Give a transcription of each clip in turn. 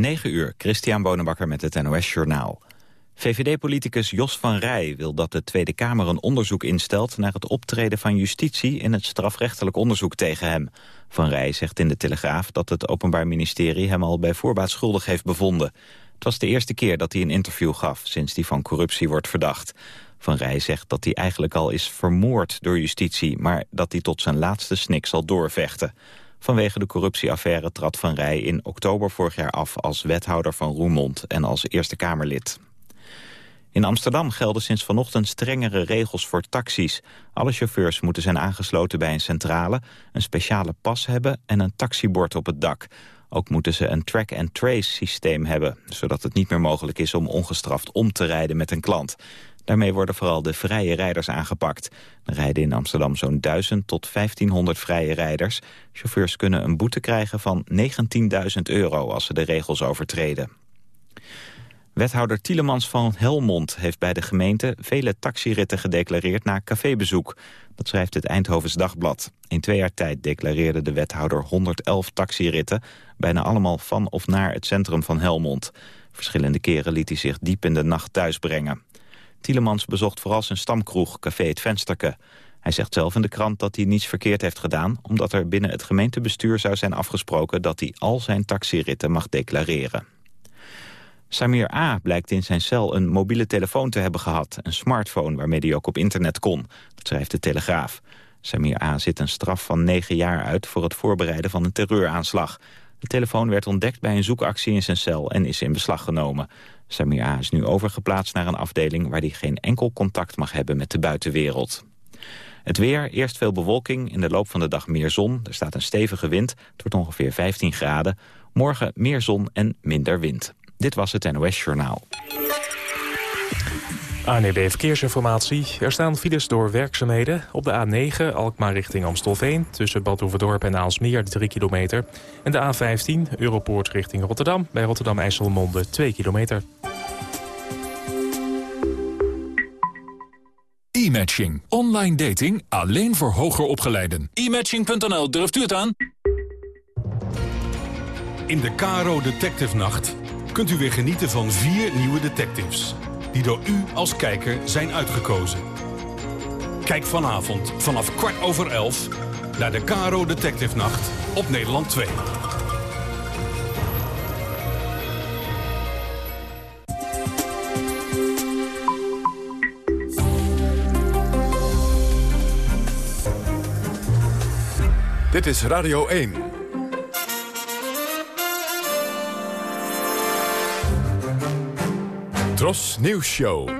9 uur, Christian Bonenbakker met het NOS Journaal. VVD-politicus Jos van Rij wil dat de Tweede Kamer een onderzoek instelt... naar het optreden van justitie in het strafrechtelijk onderzoek tegen hem. Van Rij zegt in de Telegraaf dat het Openbaar Ministerie... hem al bij voorbaat schuldig heeft bevonden. Het was de eerste keer dat hij een interview gaf... sinds hij van corruptie wordt verdacht. Van Rij zegt dat hij eigenlijk al is vermoord door justitie... maar dat hij tot zijn laatste snik zal doorvechten. Vanwege de corruptieaffaire trad Van Rij in oktober vorig jaar af... als wethouder van Roermond en als Eerste Kamerlid. In Amsterdam gelden sinds vanochtend strengere regels voor taxis. Alle chauffeurs moeten zijn aangesloten bij een centrale... een speciale pas hebben en een taxibord op het dak. Ook moeten ze een track-and-trace systeem hebben... zodat het niet meer mogelijk is om ongestraft om te rijden met een klant. Daarmee worden vooral de vrije rijders aangepakt. Er rijden in Amsterdam zo'n 1000 tot 1500 vrije rijders. Chauffeurs kunnen een boete krijgen van 19.000 euro als ze de regels overtreden. Wethouder Tielemans van Helmond heeft bij de gemeente vele taxiritten gedeclareerd na cafébezoek. Dat schrijft het Eindhovens Dagblad. In twee jaar tijd declareerde de wethouder 111 taxiritten, bijna allemaal van of naar het centrum van Helmond. Verschillende keren liet hij zich diep in de nacht thuisbrengen. Tielemans bezocht vooral zijn stamkroeg, Café Het Vensterke. Hij zegt zelf in de krant dat hij niets verkeerd heeft gedaan... omdat er binnen het gemeentebestuur zou zijn afgesproken... dat hij al zijn taxiritten mag declareren. Samir A. blijkt in zijn cel een mobiele telefoon te hebben gehad. Een smartphone waarmee hij ook op internet kon. Dat schrijft de Telegraaf. Samir A. zit een straf van negen jaar uit... voor het voorbereiden van een terreuraanslag. De telefoon werd ontdekt bij een zoekactie in zijn cel... en is in beslag genomen. Samir A. is nu overgeplaatst naar een afdeling... waar hij geen enkel contact mag hebben met de buitenwereld. Het weer, eerst veel bewolking, in de loop van de dag meer zon. Er staat een stevige wind, het wordt ongeveer 15 graden. Morgen meer zon en minder wind. Dit was het NOS Journaal. ANEB Verkeersinformatie. Er staan files door werkzaamheden. Op de A9 Alkmaar richting Amstelveen... tussen Bad Oeverdorp en Aalsmeer 3 kilometer. En de A15 Europoort richting Rotterdam... bij Rotterdam-IJsselmonde 2 kilometer. E-matching. Online dating alleen voor hoger opgeleiden. E-matching.nl, durft u het aan? In de Caro Detective Nacht kunt u weer genieten van vier nieuwe detectives... die door u als kijker zijn uitgekozen. Kijk vanavond vanaf kwart over elf naar de Caro Detective Nacht op Nederland 2. Dit is Radio 1. Tros Nieuws Show.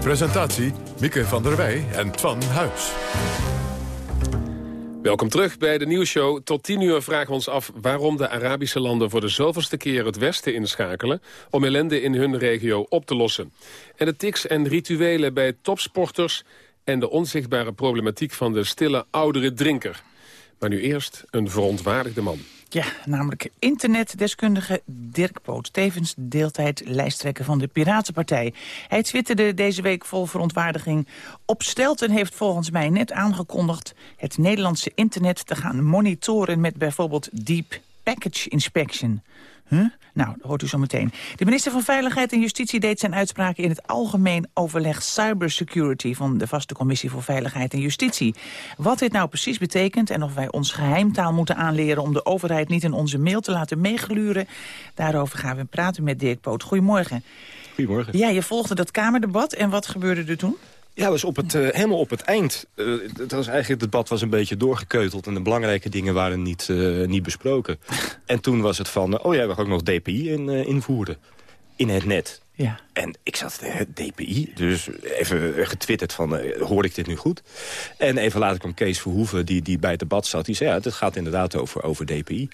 Presentatie Mieke van der Wij en Twan Huis. Welkom terug bij de nieuwsshow. Tot 10 uur vragen we ons af waarom de Arabische landen... voor de zoveelste keer het Westen inschakelen... om ellende in hun regio op te lossen. En de tics en rituelen bij topsporters... en de onzichtbare problematiek van de stille oudere drinker. Maar nu eerst een verontwaardigde man. Ja, namelijk internetdeskundige Dirk Poot. Tevens deeltijd lijsttrekker van de Piratenpartij. Hij twitterde deze week vol verontwaardiging. Op Stelten heeft volgens mij net aangekondigd... het Nederlandse internet te gaan monitoren met bijvoorbeeld Deep Package Inspection. Huh? Nou, dat hoort u zo meteen. De minister van Veiligheid en Justitie deed zijn uitspraken... in het algemeen overleg cybersecurity... van de vaste commissie voor Veiligheid en Justitie. Wat dit nou precies betekent en of wij ons geheimtaal moeten aanleren... om de overheid niet in onze mail te laten meegluren... daarover gaan we praten met Dirk Poot. Goedemorgen. Goedemorgen. Ja, je volgde dat Kamerdebat en wat gebeurde er toen? Ja, was op het, uh, helemaal op het eind. Uh, het, was eigenlijk, het debat was een beetje doorgekeuteld... en de belangrijke dingen waren niet, uh, niet besproken. en toen was het van, oh ja, we gaan ook nog DPI in, invoeren. In het net. Ja. En ik zat het DPI, dus even getwitterd van, uh, hoor ik dit nu goed? En even later kwam Kees Verhoeven, die, die bij het debat zat. Die zei, ja, het gaat inderdaad over, over DPI.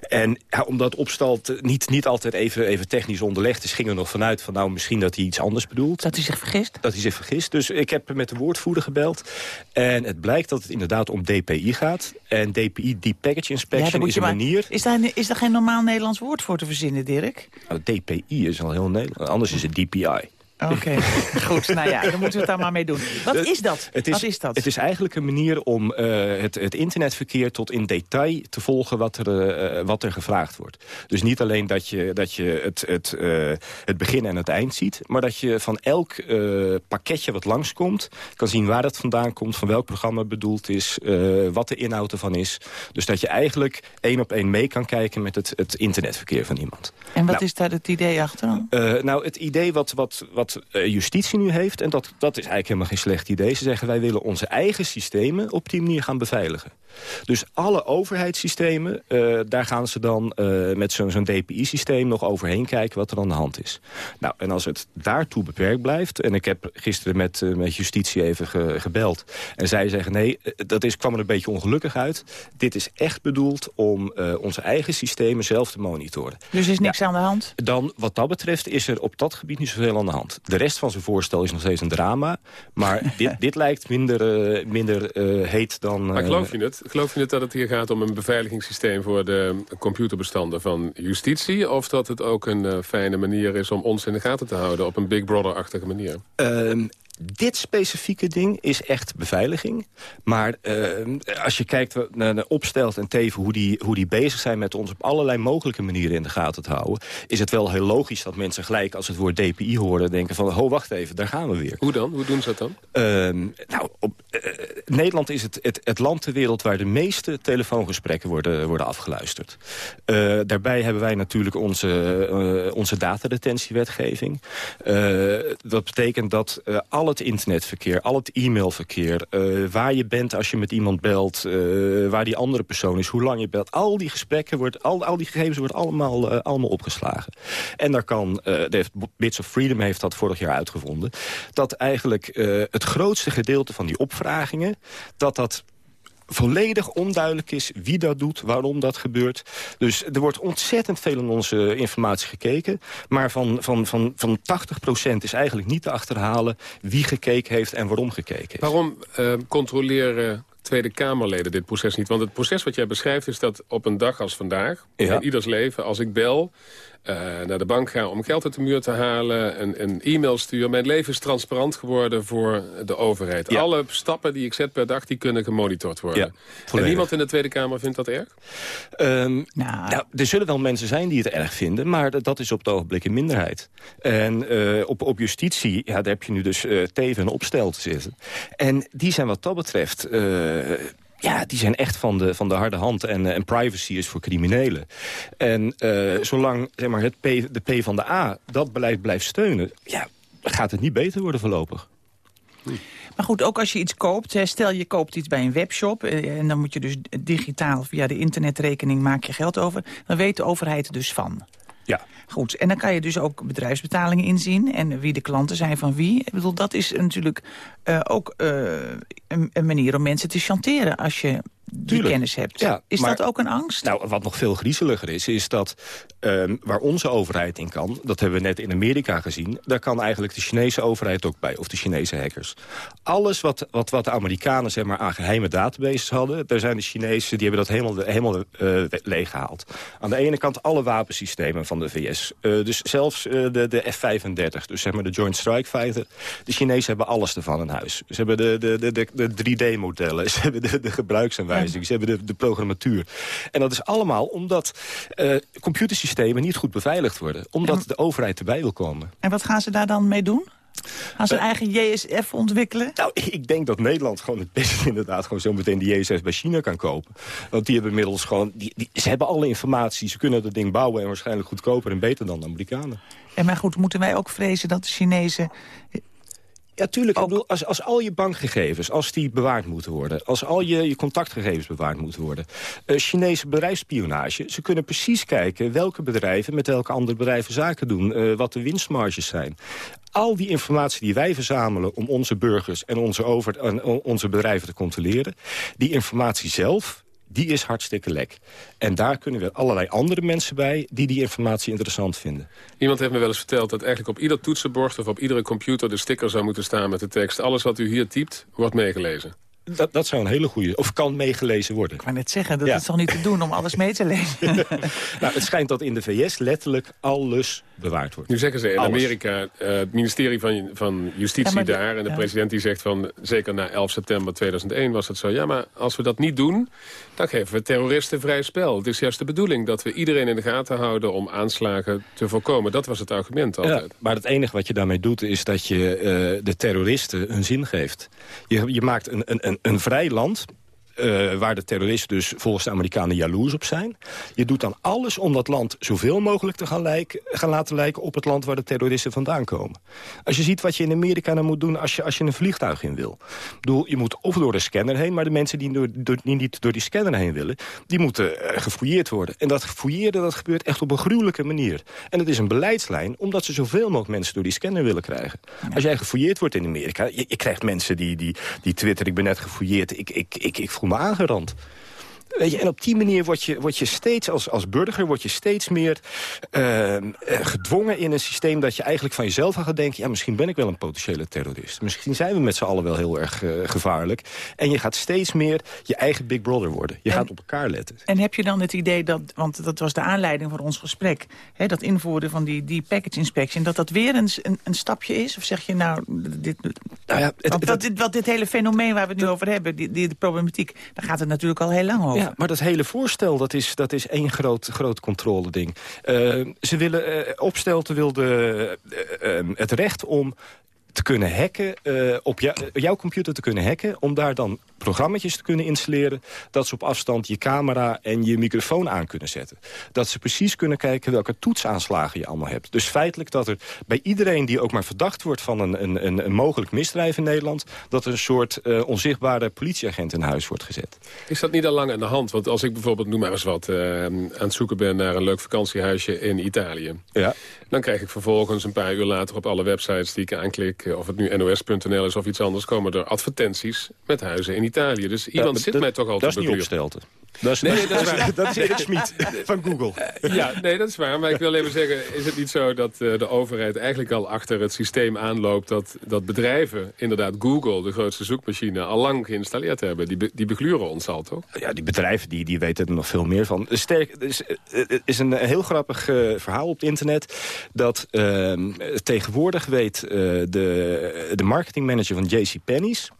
En ja, omdat opstalt niet, niet altijd even, even technisch onderlegd is... ging er nog vanuit van, nou, misschien dat hij iets anders bedoelt. Dat hij zich vergist? Dat hij zich vergist. Dus ik heb met de woordvoerder gebeld. En het blijkt dat het inderdaad om DPI gaat. En DPI, Deep Package Inspection, ja, is een maar, manier... Is daar, is daar geen normaal Nederlands woord voor te verzinnen, Dirk? Nou, DPI is al heel Nederlands. Anders is het DPI. Oké, goed. Nou ja, dan moeten we het daar maar mee doen. Wat is dat? Het is, wat is dat? Het is eigenlijk een manier om uh, het, het, internetverkeer tot in detail te volgen wat er, uh, wat er gevraagd wordt. Dus niet alleen dat je, dat je het, het, uh, het begin en het eind ziet... maar dat je van elk pakketje wat langskomt... kan zien waar het vandaan komt, van welk programma bedoeld is... wat de inhoud ervan is. Dus dat je eigenlijk één op één mee kan kijken met het, het internetverkeer van iemand. En wat nou, is daar het idee achter? nou, het idee wat, wat, wat justitie nu heeft... en dat, dat is eigenlijk helemaal geen slecht idee. Ze zeggen wij willen onze eigen systemen op die manier gaan beveiligen. Dus alle overheidssystemen, uh, daar gaan ze dan uh, met zo'n zo DPI-systeem nog overheen kijken wat er aan de hand is. Nou, en als het daartoe beperkt blijft, en ik heb gisteren met, uh, met justitie even ge, gebeld, en zij zeggen nee, dat is, kwam er een beetje ongelukkig uit. Dit is echt bedoeld om onze eigen systemen zelf te monitoren. Dus er is niks ja, aan de hand? Dan, wat dat betreft, is er op dat gebied niet zoveel aan de hand. De rest van zijn voorstel is nog steeds een drama, maar dit, dit lijkt minder, minder heet dan... Maar geloof je het? Geloof je het dat het hier gaat om een beveiligingssysteem voor de computerbestanden van justitie? Of dat het ook een uh, fijne manier is om ons in de gaten te houden op een Big Brother-achtige manier? Um, dit specifieke ding is echt beveiliging. Maar uh, als je kijkt naar Opstelt en Teven... Hoe die, hoe die bezig zijn met ons op allerlei mogelijke manieren in de gaten te houden... is het wel heel logisch dat mensen gelijk als het woord DPI horen... denken van, ho, wacht even, daar gaan we weer. Hoe dan? Hoe doen ze dat dan? Uh, nou, op, uh, Nederland is het, het, het, land ter wereld... waar de meeste telefoongesprekken worden, worden afgeluisterd. daarbij hebben wij natuurlijk onze, onze dataretentiewetgeving. dat betekent dat alle al het internetverkeer, al het e-mailverkeer... Uh, waar je bent als je met iemand belt, uh, waar die andere persoon is... hoe lang je belt, al die gesprekken, wordt, al, al die gegevens worden allemaal, uh, allemaal opgeslagen. En daar kan, Bits of Freedom heeft dat vorig jaar uitgevonden... dat eigenlijk het grootste gedeelte van die opvragingen... dat dat volledig onduidelijk is wie dat doet, waarom dat gebeurt. Dus er wordt ontzettend veel in onze informatie gekeken. Maar van, van, van, van 80% is eigenlijk niet te achterhalen wie gekeken heeft en waarom gekeken heeft. Waarom uh, controleren Tweede Kamerleden dit proces niet? Want het proces wat jij beschrijft is dat op een dag als vandaag... Ja. in ieders leven, als ik bel uh, naar de bank ga om geld uit de muur te halen... een, een e-mail stuur. Mijn leven is transparant geworden voor de overheid. Ja. Alle stappen die ik zet per dag, die kunnen gemonitord worden. Ja, en niemand in de Tweede Kamer vindt dat erg? Um, nou. nou. er zullen wel mensen zijn die het erg vinden... maar dat is op het ogenblik een minderheid. En uh, op, op justitie, ja, daar heb je nu dus uh, teven en opstel te zitten. En die zijn wat dat betreft ja, die zijn echt van de, van de harde hand. En, en privacy is voor criminelen. En uh, zolang zeg maar, het P, de P van de A dat beleid blijft steunen... ja, gaat het niet beter worden voorlopig. Maar goed, ook als je iets koopt, stel je koopt iets bij een webshop... Eh, en dan moet je dus digitaal via de internetrekening maak je geld over... dan weet de overheid dus van. Ja. Goed, en dan kan je dus ook bedrijfsbetalingen inzien... en wie de klanten zijn van wie. Ik bedoel, dat is natuurlijk uh, ook uh, een, een, manier om mensen te chanteren... als je die kennis hebt. Ja, is dat ook een angst? Nou, wat nog veel griezeliger is, is dat um, waar onze overheid in kan... dat hebben we net in Amerika gezien... daar kan eigenlijk de Chinese overheid ook bij, of de Chinese hackers. Alles wat, wat, wat de Amerikanen zeg maar, aan geheime databases hadden... daar zijn de Chinezen, die hebben dat helemaal, helemaal uh, leeggehaald. Aan de ene kant alle wapensystemen van de VS. Uh, dus zelfs uh, de, de F-35, dus zeg maar de Joint Strike Fighter. De Chinezen hebben alles ervan in huis. Ze hebben de, de, de, de, de 3D-modellen, ze hebben de, de gebruiksaanwijzingen... ze hebben de, de programmatuur. En dat is allemaal omdat computersystemen niet goed beveiligd worden. Omdat de overheid erbij wil komen. En wat gaan ze daar dan mee doen? Gaan ze een eigen JSF ontwikkelen? Nou, ik denk dat Nederland gewoon het beste inderdaad... gewoon zo meteen die JSF bij China kan kopen. Want die hebben inmiddels gewoon... Die, die, ze hebben alle informatie, ze kunnen dat ding bouwen... en waarschijnlijk goedkoper en beter dan de Amerikanen. En maar goed, moeten wij ook vrezen dat de Chinezen ja, tuurlijk. Ik bedoel, als, als al je bankgegevens, als die bewaard moeten worden... als al je, je contactgegevens bewaard moeten worden... Uh, Chinese bedrijfsspionage, ze kunnen precies kijken... welke bedrijven met welke andere bedrijven zaken doen... Uh, wat de winstmarges zijn. Al die informatie die wij verzamelen om onze burgers en onze, over, en onze bedrijven te controleren... die informatie zelf, die is hartstikke lek. En daar kunnen we allerlei andere mensen bij die die informatie interessant vinden. Iemand heeft me wel eens verteld dat eigenlijk op ieder toetsenbord... of op iedere computer de sticker zou moeten staan met de tekst... alles wat u hier typt, wordt meegelezen. Dat, dat zou een hele goede, of kan meegelezen worden. Ik wou net zeggen, dat is toch niet te doen om alles mee te lezen? nou, het schijnt dat in de VS letterlijk alles bewaard wordt. Nu zeggen ze in Alles. Amerika, eh, het ministerie van, van Justitie Ja, de- daar... en de ja. president die zegt van, zeker na 11 september 2001 was het zo... ja, maar als we dat niet doen, dan geven we terroristen vrij spel. Het is juist de bedoeling dat we iedereen in de gaten houden... om aanslagen te voorkomen. Dat was het argument Ja, altijd. maar het enige wat je daarmee doet is dat je eh, de terroristen hun zin geeft. Je, je maakt een, een, een, een vrij land... eh, waar de terroristen dus volgens de Amerikanen jaloers op zijn. Je doet dan alles om dat land zoveel mogelijk te gaan, lijken, gaan laten lijken... op het land waar de terroristen vandaan komen. Als je ziet wat je in Amerika dan moet doen als je, als je een vliegtuig in wil. Ik bedoel, je moet of door de scanner heen... maar de mensen die, door, door- die niet door die scanner heen willen... die moeten eh, gefouilleerd worden. En dat gefouilleerde dat gebeurt echt op een gruwelijke manier. En het is een beleidslijn omdat ze zoveel mogelijk mensen door die scanner willen krijgen. Als jij gefouilleerd wordt in Amerika... je, je krijgt mensen die, die, die twitteren, ik ben net gefouilleerd... ik, ik, ik, ik voel me aangerand. Weet je, en op die manier word je, word je steeds als, als burger word je steeds meer eh, eh, gedwongen in een systeem dat je eigenlijk van jezelf aan gaat denken... ja, misschien ben ik wel een potentiële terrorist. Misschien zijn we met z'n allen wel heel erg eh, gevaarlijk. En je gaat steeds meer je eigen big brother worden. Je En- gaat op elkaar letten. En heb je dan het idee dat, want dat was de aanleiding voor ons gesprek... Hè, dat invoeren van die, die package inspection, dat dat weer een, een, een stapje is? Of zeg je nou, dit, Nou ja, het- dat- dit, wat dit hele fenomeen waar we het nu over hebben, die, die, de problematiek... daar gaat het natuurlijk al heel lang over. Ja, maar dat hele voorstel, dat is, dat is één groot, groot controleding. Eh ze willen, eh Opstelten wilde eh, het recht om te kunnen hacken, eh, op jou- eh, jouw computer te kunnen hacken... om daar dan programma's te kunnen installeren... dat ze op afstand je camera en je microfoon aan kunnen zetten. Dat ze precies kunnen kijken welke toetsaanslagen je allemaal hebt. Dus feitelijk dat er bij iedereen die ook maar verdacht wordt... van een, een, een, mogelijk misdrijf in Nederland... dat er een soort eh, onzichtbare politieagent in huis wordt gezet. Is dat niet al lang aan de hand? Want als ik bijvoorbeeld, noem maar eens wat... aan het zoeken ben naar een leuk vakantiehuisje in Italië... Ja. dan krijg ik vervolgens een paar uur later op alle websites die ik aanklik... eh, of het nu nos.nl is of iets anders... komen er advertenties met huizen in Italië. Dus iemand zit dat- mij toch al Dat te is niet begluren. opstelten. Dat is, Nee, dat, dat is waar. dat is Erik Schmid van Google. Ja, nee, dat is waar. Maar ik wil even zeggen, is het niet zo dat eh, de overheid eigenlijk al achter het systeem aanloopt... Dat, dat bedrijven, inderdaad Google, de grootste zoekmachine, al lang geïnstalleerd hebben? Die, be- die begluren ons al, toch? Ja, die bedrijven die, die weten er nog veel meer van. Sterk, er is, er is een heel grappig eh, verhaal op het internet... dat eh, tegenwoordig weet eh, de, de marketingmanager van JCPenney's...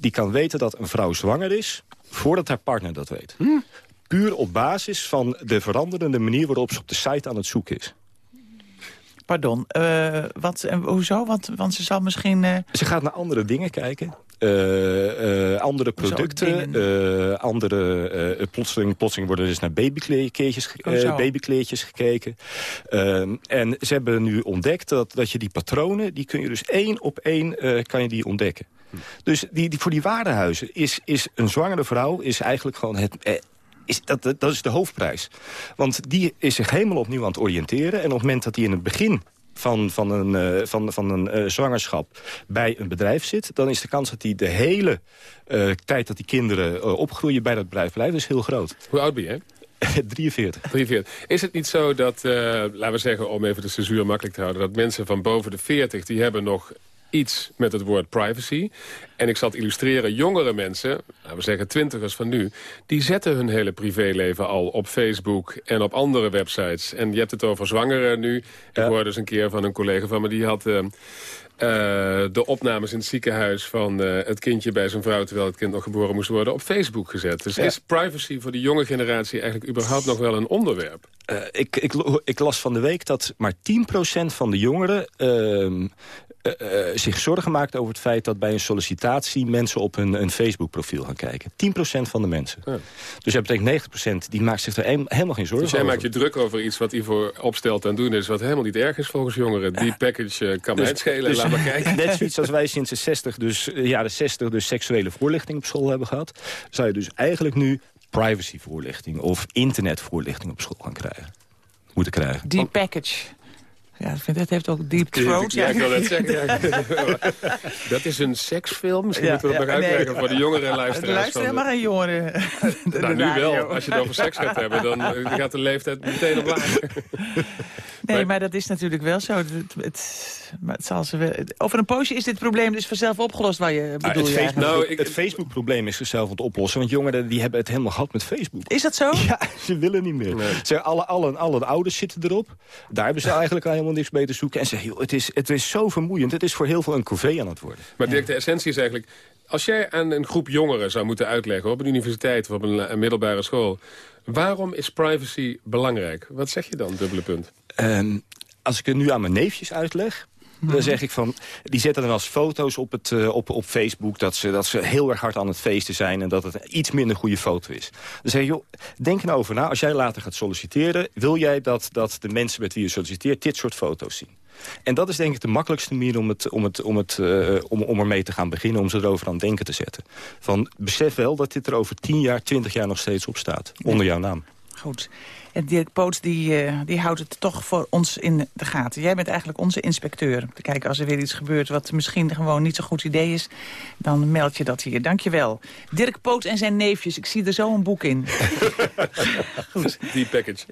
die kan weten dat een vrouw zwanger is... voordat haar partner dat weet. Puur op basis van de veranderende manier waarop ze op de site aan het zoeken is. Pardon, eh, wat, en hoezo? Want, want ze zal misschien... eh, Ze gaat naar andere dingen kijken. Eh, eh, andere producten, eh, andere... plotseling, plotseling worden dus naar babykleedjes, Oh, babykleedjes gekeken. Ehm, en ze hebben nu ontdekt dat, dat je die patronen... die kun je dus één op één kan je die ontdekken. Dus die, die, voor die waardehuizen is, is een zwangere vrouw... is eigenlijk gewoon het... eh, is, dat, dat dat is de hoofdprijs. Want die is zich helemaal opnieuw aan het oriënteren. En op het moment dat hij in het begin van, van een, eh, van, van een eh, zwangerschap bij een bedrijf zit... dan is de kans dat hij de hele eh, tijd dat die kinderen opgroeien bij dat bedrijf blijft... is heel groot. Hoe oud ben je? 43. 43. Is het niet zo dat, laten we zeggen, om even de censuur makkelijk te houden... dat mensen van boven de 40, die hebben nog iets met het woord privacy. En ik zal het illustreren, jongere mensen, laten we zeggen twintigers van nu... die zetten hun hele privéleven al op Facebook en op andere websites. En je hebt het over zwangeren nu. Ik hoorde eens een keer van een collega van me, die had... eh, eh, de opnames in het ziekenhuis van eh, het kindje bij zijn vrouw... terwijl het kind nog geboren moest worden, op Facebook gezet. Dus is privacy voor de jonge generatie eigenlijk überhaupt nog wel een onderwerp? Eh, ik, ik, ik las van de week dat maar 10% van de jongeren... eh, eh, zich zorgen maakt over het feit dat bij een sollicitatie... mensen op hun, een Facebook-profiel gaan kijken. 10% van de mensen. Ja. Dus dat betekent 90% die maakt zich er een- helemaal geen zorgen Dus jij over. maakt je druk over iets wat Ivo opstelt en doen is... wat helemaal niet erg is volgens jongeren. Die package eh, kan mij het schelen, dus- laat maar kijken. Net zoiets als wij sinds de 60, dus, jaren 60 dus seksuele voorlichting op school hebben gehad... zou je dus eigenlijk nu privacyvoorlichting of internetvoorlichting op school gaan krijgen. Moeten krijgen. die package. Ja, ik vind, dat heeft ook deep throat. Ja, ik wil net zeggen. ja. dat is een seksfilm. Misschien Ja, moeten we het ja, nog nee. uitleggen voor de jongere Er luisteraars. de- helemaal geen jongeren. De Nou, nu wel. Als je het over seks gaat hebben, dan eh, gaat de leeftijd meteen omlaag. Nee, maar dat is natuurlijk wel zo. Het, het, maar het zal ze wel, over een poosje is dit probleem dus vanzelf opgelost, waar je Ah, bedoel het je Facebook-? Nou, ik- het Facebook-probleem is zichzelf aan het oplossen. Want jongeren die hebben het helemaal gehad met Facebook. Is dat zo? Ja, ze willen niet meer. Nee. Ze, alle, alle, alle ouders zitten erop. Daar hebben ze eigenlijk al helemaal niks mee te zoeken. En ze zeggen, joh, het, is, het is zo vermoeiend. Het is voor heel veel een corvée aan het worden. Maar Dirk, de essentie is eigenlijk... Als jij aan een groep jongeren zou moeten uitleggen... op een universiteit of op een, een middelbare school... waarom is privacy belangrijk? Wat zeg je dan, dubbele punt? Ehm, als ik het nu aan mijn neefjes uitleg... Dan zeg ik van, die zetten dan als foto's op, het, eh, op, op Facebook... Dat ze, dat ze heel erg hard aan het feesten zijn... en dat het een iets minder goede foto is. Dan zeg je, joh, denk nou over na. Als jij later gaat solliciteren... wil jij dat, dat de mensen met wie je solliciteert... dit soort foto's zien? En dat is denk ik de makkelijkste manier om, het, om, het, om, het, eh, om, om ermee te gaan beginnen... om ze erover aan het denken te zetten. Van, besef wel dat dit er over 10 jaar, 20 jaar nog steeds op staat. Onder jouw naam. Goed. En Dirk Poots die, eh, die houdt het toch voor ons in de gaten. Jij bent eigenlijk onze inspecteur. Te kijken als er weer iets gebeurt wat misschien gewoon niet zo'n goed idee is... dan meld je dat hier. Dankjewel. Dirk Poots en zijn neefjes. Ik zie er zo een boek in. Goed. Die package.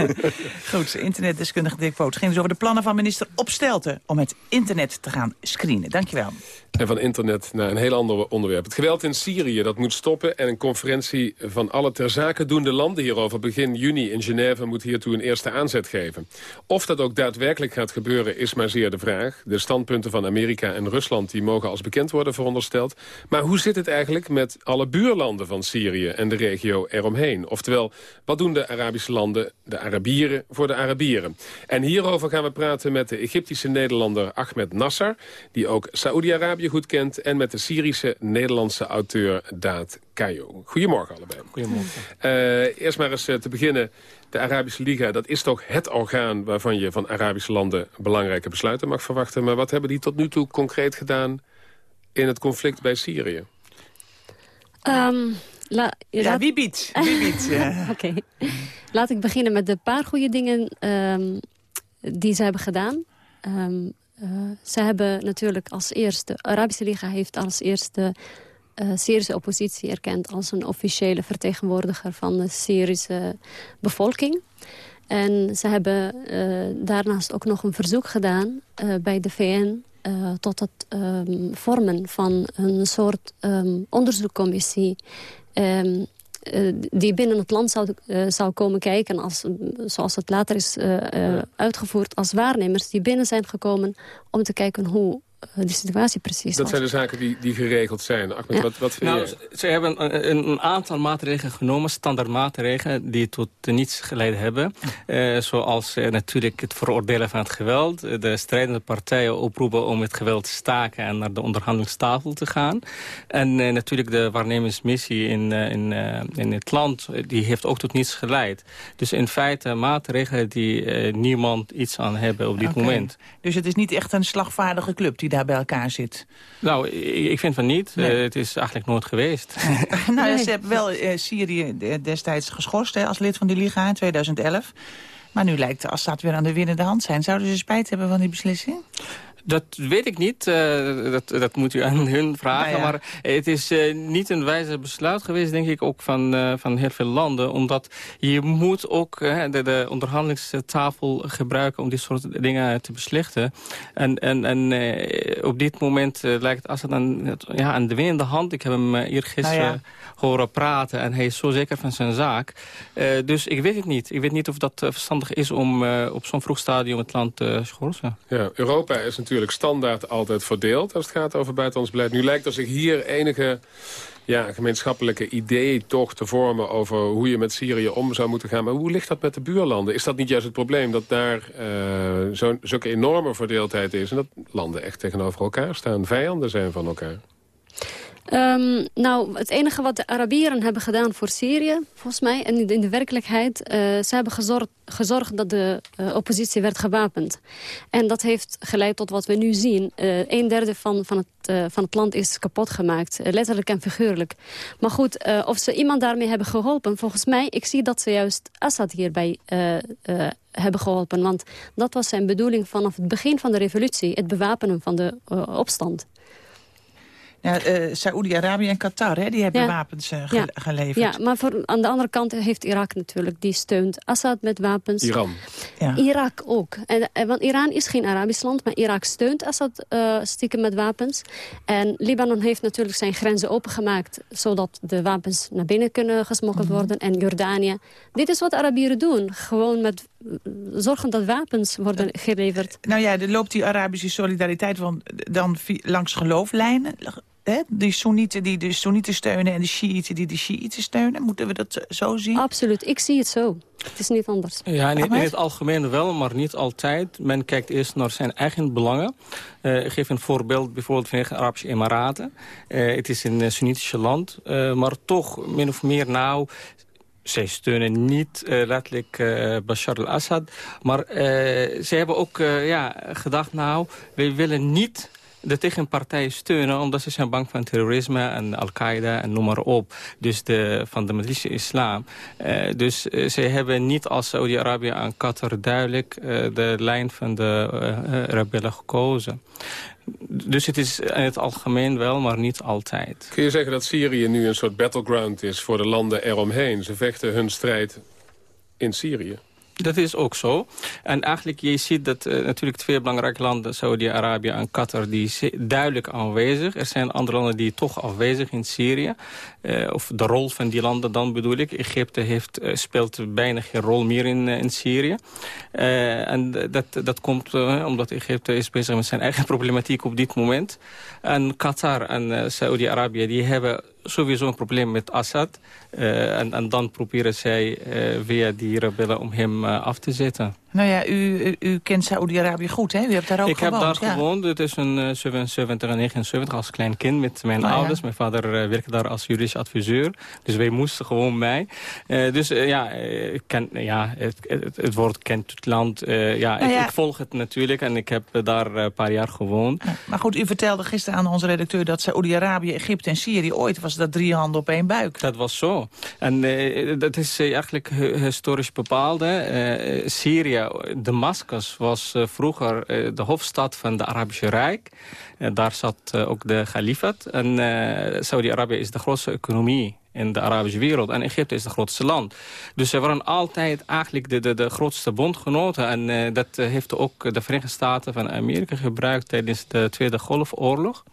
Goed, internetdeskundige Dirk Poots. Ging dus over de plannen van minister Opstelten... om het internet te gaan screenen. Dankjewel. En van internet naar een heel ander onderwerp. Het geweld in Syrië, dat moet stoppen. En een conferentie van alle ter zake doende landen hierover... begin juni in Genève moet hiertoe een eerste aanzet geven. Of dat ook daadwerkelijk gaat gebeuren, is maar zeer de vraag. De standpunten van Amerika en Rusland die mogen als bekend worden verondersteld. Maar hoe zit het eigenlijk met alle buurlanden van Syrië... en de regio eromheen? Oftewel, wat doen de Arabische landen, de Arabieren, voor de Arabieren? En hierover gaan we praten met de Egyptische Nederlander Ahmed Nasser... die ook Saoedi-Arabië goed kent... en met de Syrische Nederlandse auteur Daad Kayo. Goedemorgen allebei. Goedemorgen. Eh, eerst maar eens eh, te beginnen. De Arabische Liga, dat is toch het orgaan... waarvan je van Arabische landen belangrijke besluiten mag verwachten. Maar wat hebben die tot nu toe concreet gedaan... in het conflict bij Syrië? Ehm, la- Ja, laat- wie biedt? Wie biedt? Ja. Oké. Laat ik beginnen met de paar goede dingen ehm, die ze hebben gedaan. Ehm, eh, ze hebben natuurlijk als eerste... De Arabische Liga heeft als eerste eh Syrische oppositie erkend... als een officiële vertegenwoordiger van de Syrische bevolking. En ze hebben eh, daarnaast ook nog een verzoek gedaan eh, bij de VN... eh, tot het ehm, vormen van een soort ehm, onderzoekcommissie... ehm, eh, die binnen het land zou, eh, zou komen kijken... Als, zoals het later is eh, eh, uitgevoerd als waarnemers... die binnen zijn gekomen om te kijken hoe eh, de situatie precies Dat was. zijn de zaken die, die geregeld zijn. Ahmed, Ja. wat, wat vind Nou, jij? ze- hebben een, een aantal maatregelen genomen, standaard maatregelen, die tot niets geleid hebben. Eh, zoals eh, natuurlijk het veroordelen van het geweld, de strijdende partijen oproepen om het geweld te staken en naar de onderhandelingstafel te gaan. En eh, natuurlijk de waarnemingsmissie in, eh, in, eh, in het land, die heeft ook tot niets geleid. Dus in feite maatregelen die eh, niemand iets aan hebben op dit moment. Dus het is niet echt een slagvaardige club die daar bij elkaar zit. Nou, ik, vind van niet. Nee. Eh, het is eigenlijk nooit geweest. nou, Nee. ze hebben wel eh, Syrië de- destijds geschorst hè, als lid van die Liga in 2011. Maar nu lijkt de Assad weer aan de winnende hand zijn. Zouden ze spijt hebben van die beslissing? Dat weet ik niet. eh, dat, dat moet u aan hun vragen. Nou ja. Maar het is eh, niet een wijze besluit geweest, denk ik, ook van, eh, van heel veel landen. Omdat je moet ook de, de onderhandelingstafel gebruiken om dit soort dingen te beslichten. En, en, en op dit moment lijkt Assad aan, ja, aan de winnende hand. Ik heb hem hier gisteren Nou ja. Horen praten en hij is zo zeker van zijn zaak. Eh, dus ik weet het niet. Ik weet niet of dat eh, verstandig is om eh, op zo'n vroeg stadium het land te schorsen. Ja, Europa is natuurlijk standaard altijd verdeeld als het gaat over buitenlands beleid. Nu lijkt er zich hier enige ja, gemeenschappelijke idee toch te vormen over hoe je met Syrië om zou moeten gaan. Maar hoe ligt dat met de buurlanden? Is dat niet juist het probleem dat daar eh zo'n zulke enorme verdeeldheid is en dat landen echt tegenover elkaar staan, vijanden zijn van elkaar? Ehm, nou, het enige wat de Arabieren hebben gedaan voor Syrië, volgens mij, en in de werkelijkheid, eh, ze hebben gezorgd, gezorgd dat de eh, oppositie werd gewapend. En dat heeft geleid tot wat we nu zien. Eh een derde van, van, het, van het land is kapot gemaakt, letterlijk en figuurlijk. Maar goed, of ze iemand daarmee hebben geholpen, volgens mij, ik zie dat ze juist Assad hierbij hebben geholpen. Want dat was zijn bedoeling vanaf het begin van de revolutie, het bewapenen van de opstand. Nou, uh, Saoedi-Arabië en Qatar, hè, die hebben wapens uh, ja. geleverd. Ja, maar voor, aan de andere kant heeft Irak natuurlijk... die steunt Assad met wapens. Iran. Ja. Irak ook. En, en, want Iran is geen Arabisch land, maar Irak steunt Assad uh, stiekem met wapens. En Libanon heeft natuurlijk zijn grenzen opengemaakt... zodat de wapens naar binnen kunnen gesmokkeld mhm. worden. En Jordanië. Dit is wat Arabieren doen. Gewoon met zorgen dat wapens worden geleverd. Nou ja, er loopt die Arabische solidariteit van, dan langs gelooflijnen hè, die Soenieten die de Soenieten steunen... en de Shiiten die de Shiiten steunen? Moeten we dat zo zien? Absoluut, ik zie het zo. Het is niet anders. Ja, in, in het algemeen wel, maar niet altijd. Men kijkt eerst naar zijn eigen belangen. Uh, ik geef een voorbeeld, bijvoorbeeld van de Arabische Emiraten. Uh, het is een uh, Soenitische land, maar toch min of meer nou zij steunen niet uh, letterlijk uh, Bashar al-Assad. Maar uh, ze hebben ook ja, gedacht, nou, we willen niet de tegenpartijen steunen... omdat ze zijn bang van terrorisme en Al-Qaeda en noem maar op. Dus de fundamentalistische islam. Uh, dus uh, ze hebben niet als Saudi-Arabië en Qatar duidelijk... Uh, de lijn van de rebellen gekozen. Dus het is in het algemeen wel, maar niet altijd. Kun je zeggen dat Syrië nu een soort battleground is voor de landen eromheen? Ze vechten hun strijd in Syrië. Dat is ook zo. En eigenlijk, je ziet dat uh, natuurlijk twee belangrijke landen, Saudi-Arabië en Qatar, die zijn duidelijk aanwezig. Er zijn andere landen die toch afwezig in Syrië. Uh, of de rol van die landen dan bedoel ik. Egypte heeft, uh, speelt bijna geen rol meer in, in Syrië. en dat, dat komt omdat Egypte is bezig met zijn eigen problematiek op dit moment. En Qatar en Saudi-Arabië, die hebben sowieso een probleem met Assad. Uh, en, en, dan proberen zij uh, via die rebellen om hem uh, af te zetten. Nou ja, u, u, kent Saoedi-Arabië goed, hè? U hebt daar ook ik gewoond. Ik heb daar ja. gewoond tussen 77 en 79 als klein kind met mijn oh, ouders. Ja. Mijn vader werkte daar als juridisch adviseur. Dus wij moesten gewoon mee. dus ja, ik ken, ja het, het, het, woord kent het land. ja, nou ik, ik, volg het natuurlijk en ik heb daar een paar jaar gewoond. maar goed, u vertelde gisteren aan onze redacteur... dat Saoedi-Arabië, Egypte en Syrië ooit was dat drie handen op één buik. Dat was zo. En dat is eigenlijk historisch bepaald. Uh, Syrië, Damascus, was vroeger de hoofdstad van de Arabische Rijk. daar zat ook de Khalifat. En Saudi-Arabië is de grootste economie in de Arabische wereld. En Egypte is het grootste land. Dus ze waren altijd eigenlijk de, de, de grootste bondgenoten. En uh, dat heeft ook de Verenigde Staten van Amerika gebruikt tijdens de Tweede Golfoorlog.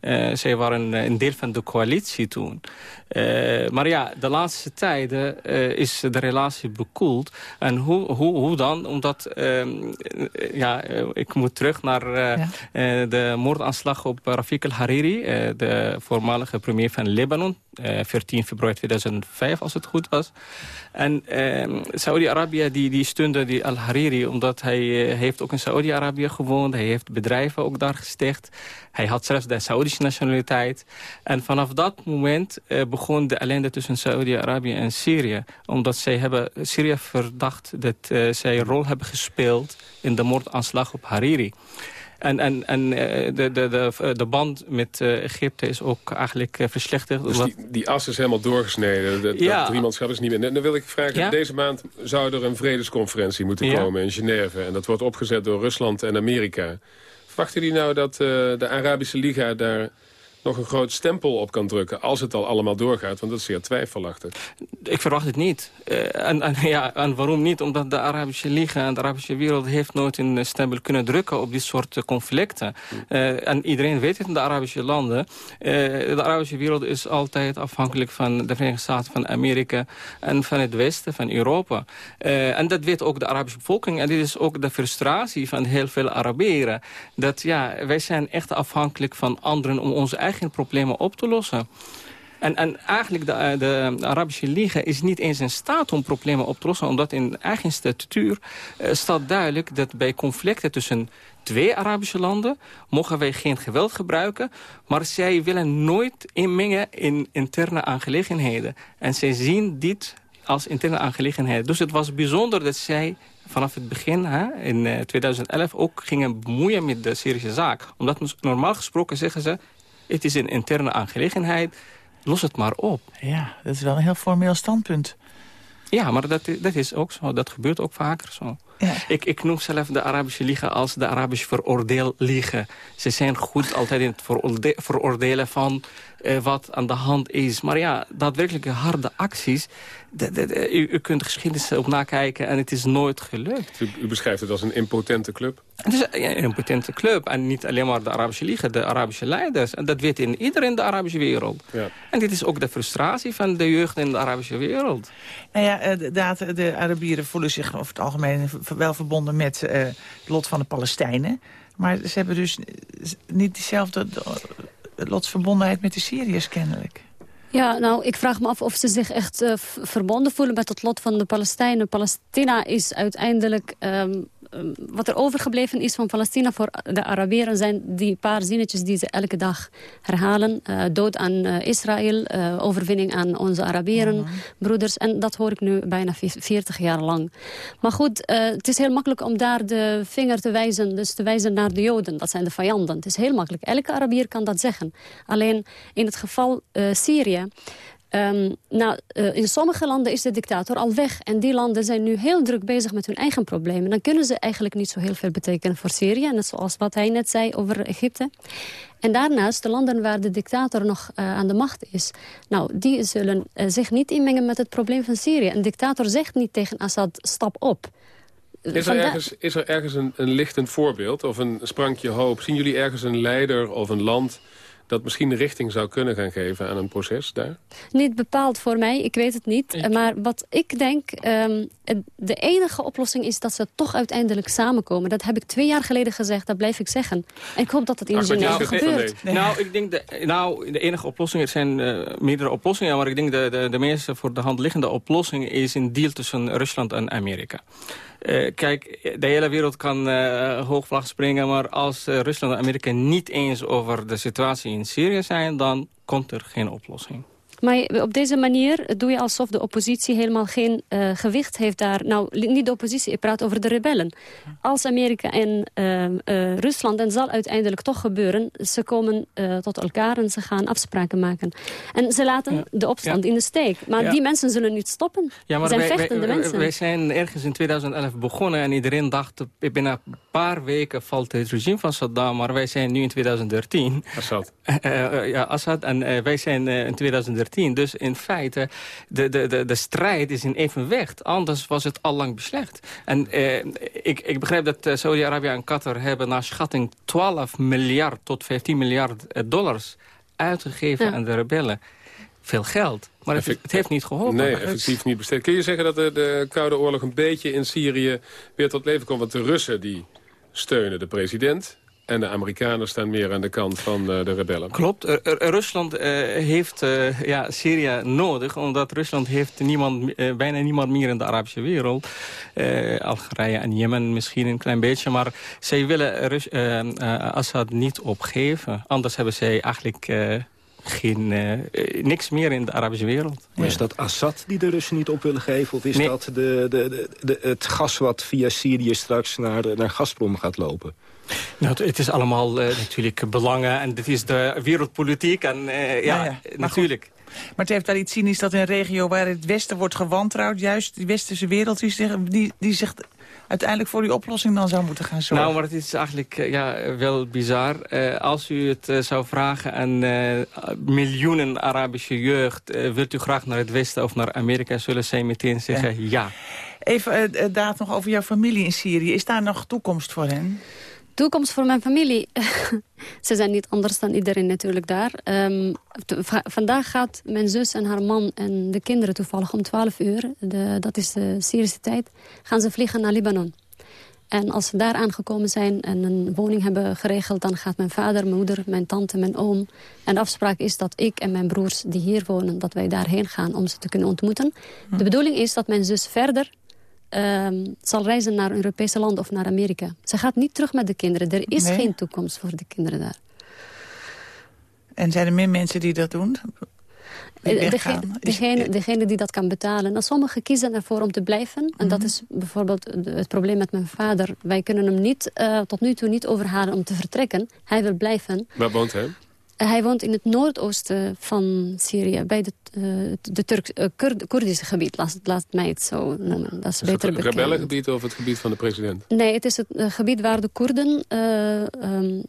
Uh, zij waren een deel van de coalitie toen. Uh, maar ja, de laatste tijden is de relatie bekoeld. En hoe, hoe, hoe dan? Omdat, uh, ja, ik moet terug naar ja. de moordaanslag op Rafik al-Hariri... de voormalige premier van Libanon, 14 februari 2005 als het goed was. En Saudi-Arabië die, die steunde die al-Hariri... omdat hij heeft ook in Saudi-Arabië gewoond. Hij heeft bedrijven ook daar gesticht. Hij had zelfs de Saoedische nationaliteit. En vanaf dat moment uh, begon de ellende tussen Saudi-Arabië en Syrië. Omdat zij hebben Syrië verdacht dat uh, zij een rol hebben gespeeld... in de moordaanslag op Hariri. En, en, en uh, de, de, de, de band met uh, Egypte is ook eigenlijk verslechterd. Dus die, die as is helemaal doorgesneden. De, ja. Dat driemanschap is niet meer. Dan wil ik vragen, ja? deze maand zou er een vredesconferentie moeten ja. komen in Genève. En dat wordt opgezet door Rusland en Amerika. Verwachten jullie nou dat uh, de Arabische Liga daar nog een groot stempel op kan drukken... als het al allemaal doorgaat, want dat is zeer twijfelachtig. Ik verwacht het niet. Uh, en, en, ja, en waarom niet? Omdat de Arabische Liga en de Arabische wereld... heeft nooit een stempel kunnen drukken op dit soort uh, conflicten. Uh, en iedereen weet het in de Arabische landen. de Arabische wereld is altijd afhankelijk van de Verenigde Staten van Amerika... en van het Westen, van Europa. en dat weet ook de Arabische bevolking. En dit is ook de frustratie van heel veel Arabieren. Dat ja, wij zijn echt afhankelijk van anderen om onze eigen eigen problemen op te lossen. En, en eigenlijk de, eh, de, Arabische Liga is niet eens in staat om problemen op te lossen. Omdat in eigen statuur uh, staat duidelijk dat bij conflicten tussen twee Arabische landen... mogen wij geen geweld gebruiken. Maar zij willen nooit inmengen in interne aangelegenheden. En zij zien dit als interne aangelegenheid. Dus het was bijzonder dat zij vanaf het begin, hè, in 2011, eh, ook gingen bemoeien met de Syrische zaak. Omdat normaal gesproken zeggen ze... Het is een interne aangelegenheid. Los het maar op. Ja, dat is wel een heel formeel standpunt. Ja, maar dat, dat is ook zo. Dat gebeurt ook vaker zo. Ja. Ik, ik noem zelf de Arabische Liga als de Arabische veroordeelliga. Ze zijn goed altijd in het veroordelen van uh, wat aan de hand is. Maar ja, daadwerkelijke harde acties... u, u, kunt de geschiedenis op nakijken en het is nooit gelukt. U, u beschrijft het als een impotente club? Het is een impotente club. En niet alleen maar de Arabische Liga, de Arabische leiders. En dat weet in iedereen in de Arabische wereld. Ja. En dit is ook de frustratie van de jeugd in de Arabische wereld. Nou ja, eh, de, de Arabieren voelen zich over het algemeen wel verbonden met uh, het lot van de Palestijnen. Maar ze hebben dus niet diezelfde lotsverbondenheid met de Syriërs kennelijk. Ja, nou, ik vraag me af of ze zich echt uh, verbonden voelen met het lot van de Palestijnen. Palestina is uiteindelijk um, Ehm, wat er overgebleven is van Palestina voor de Arabieren... zijn die paar zinnetjes die ze elke dag herhalen. Uh, dood aan uh, Israël, uh, overwinning aan onze Arabieren, mhm. broeders. En dat hoor ik nu bijna 40 jaar lang. Maar goed, het is heel makkelijk om daar de vinger te wijzen. Dus te wijzen naar de Joden, dat zijn de vijanden. Het is heel makkelijk. Elke Arabier kan dat zeggen. Alleen in het geval Syrië... Um, nou, uh, in sommige landen is de dictator al weg. En die landen zijn nu heel druk bezig met hun eigen problemen. Dan kunnen ze eigenlijk niet zo heel veel betekenen voor Syrië. Net zoals wat hij net zei over Egypte. En daarnaast de landen waar de dictator nog uh, aan de macht is. Nou, die zullen uh, zich niet inmengen met het probleem van Syrië. Een dictator zegt niet tegen Assad, stap op. Is er ergens, is er ergens een, een lichtend voorbeeld of een sprankje hoop? Zien jullie ergens een leider of een land dat misschien richting zou kunnen gaan geven aan een proces daar? Niet bepaald voor mij, ik weet het niet. Maar wat ik denk, um, de enige oplossing is dat ze toch uiteindelijk samenkomen. Dat heb ik twee jaar geleden gezegd, dat blijf ik zeggen. En ik hoop dat het in Genève gebeurt. Nou, ik denk de, nou, de enige oplossing, er zijn uh, meerdere oplossingen... maar ik denk de, de, de meest voor de hand liggende oplossing... is een deal tussen Rusland en Amerika. Uh, kijk, de hele wereld kan uh, hoogvlag springen... maar als uh, Rusland en Amerika niet eens over de situatie in Syrië zijn... dan komt er geen oplossing. Maar op deze manier doe je alsof de oppositie helemaal geen uh, gewicht heeft daar. Nou, niet de oppositie, ik praat over de rebellen. Als Amerika en uh, uh, Rusland, en zal uiteindelijk toch gebeuren... ze komen tot elkaar en ze gaan afspraken maken. En ze laten ja. de opstand ja. in de steek. Maar ja. die mensen zullen niet stoppen. Ja, maar zijn wij, vechtende wij, mensen. Wij zijn ergens in 2011 begonnen en iedereen dacht... binnen een paar weken valt het regime van Saddam... maar wij zijn nu in 2013. Assad. ja, Assad. En wij zijn in 2013 dus in feite, de, de, de, de strijd is in evenwicht. Anders was het al lang beslecht. En eh, ik, ik begrijp dat uh, Saudi-Arabië en Qatar hebben naar schatting 12 miljard tot 15 miljard eh, dollars uitgegeven ja. aan de rebellen. Veel geld. Maar het, het, heeft niet geholpen. Nee, effectief niet besteed. Kun je zeggen dat de, de Koude Oorlog een beetje in Syrië weer tot leven komt? Want de Russen die steunen de president. En de Amerikanen staan meer aan de kant van uh, de rebellen. Klopt. R Rusland uh, heeft uh, ja, Syrië nodig, omdat Rusland heeft niemand, bijna niemand meer in de Arabische wereld. Algerije en Jemen misschien een klein beetje, maar zij willen Rus Assad niet opgeven. Anders hebben zij eigenlijk geen, uh, niks meer in de Arabische wereld. Maar is dat Assad die de Russen niet op willen geven? Of is nee. dat de, de, de, de, het gas wat via Syrië straks naar, naar Gazprom gaat lopen? Nou, het is allemaal uh, natuurlijk belangen en dit is de wereldpolitiek en uh, ja, ja, ja, natuurlijk. Maar het heeft wel iets cynisch dat in een regio waar het Westen wordt gewantrouwd... juist die westerse wereld die, zich, die, die zich uiteindelijk voor die oplossing dan zou moeten gaan zorgen. Nou, maar het is eigenlijk ja, wel bizar. Uh, als u het uh, zou vragen aan uh, miljoenen Arabische jeugd... wilt u graag naar het Westen of naar Amerika... zullen zij meteen zeggen ja. ja. Even, Daad, nog over jouw familie in Syrië. Is daar nog toekomst voor hen? Toekomst voor mijn familie. Ze zijn niet anders dan iedereen natuurlijk daar. Um, vandaag gaat mijn zus en haar man en de kinderen toevallig om 12 uur... De, dat is de Syrische tijd, gaan ze vliegen naar Libanon. En als ze daar aangekomen zijn en een woning hebben geregeld... dan gaat mijn vader, mijn moeder, mijn tante, mijn oom... en de afspraak is dat ik en mijn broers die hier wonen... dat wij daarheen gaan om ze te kunnen ontmoeten. De bedoeling is dat mijn zus verder um, zal reizen naar Europese landen of naar Amerika. Ze gaat niet terug met de kinderen. Er is nee. geen toekomst voor de kinderen daar. En zijn er meer mensen die dat doen? Die degene, degene, degene, die dat kan betalen. Nou, sommigen kiezen ervoor om te blijven. En mm -hmm. dat is bijvoorbeeld het probleem met mijn vader. Wij kunnen hem niet, uh, tot nu toe niet overhalen om te vertrekken. Hij wil blijven. Waar woont hij? Hij woont in het noordoosten van Syrië, bij de, uh, de Turk, uh, Koerdische gebied, laat, laat, mij het zo noemen. Dat is, is beter het rebellengebied of het gebied van de president? Nee, het is het uh, gebied waar de Koerden um,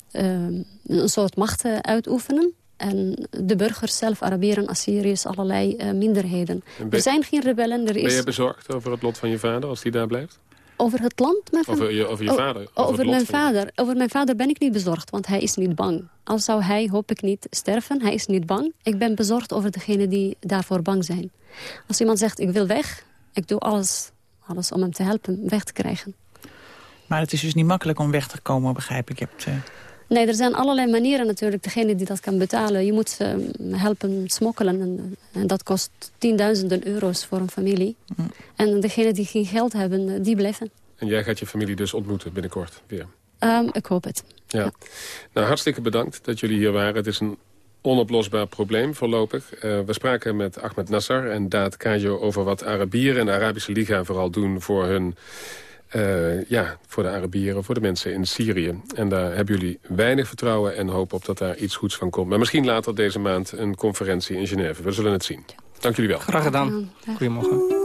een soort macht uitoefenen. En de burgers zelf, Arabieren, Assyriërs, allerlei minderheden. Er zijn geen rebellen. Er is... Ben je bezorgd over het lot van je vader als hij daar blijft? Over het land? Mijn over je, over je oh, vader? Over, over mijn vader. Over mijn vader ben ik niet bezorgd, want hij is niet bang. Al zou hij, hoop ik niet, sterven, hij is niet bang. Ik ben bezorgd over degenen die daarvoor bang zijn. Als iemand zegt, ik wil weg, ik doe alles, alles om hem te helpen weg te krijgen. Maar het is dus niet makkelijk om weg te komen, begrijp ik. Je hebt, uh... Nee, er zijn allerlei manieren natuurlijk. Degene die dat kan betalen, je moet ze helpen smokkelen. En, en dat kost tienduizenden euro's voor een familie. Mm. En degenen die geen geld hebben, die blijven. En jij gaat je familie dus ontmoeten binnenkort weer? Um, ik hoop het. Ja. ja. Nou, hartstikke bedankt dat jullie hier waren. Het is een onoplosbaar probleem voorlopig. Uh, we spraken met Ahmed Nassar en Daad Kajo over wat Arabieren en de Arabische Liga vooral doen voor hun uh, ja, voor de Arabieren, voor de mensen in Syrië. En daar hebben jullie weinig vertrouwen en hoop op dat daar iets goeds van komt. Maar misschien later deze maand een conferentie in Genève. We zullen het zien. Dank jullie wel. Graag gedaan. Goedemorgen.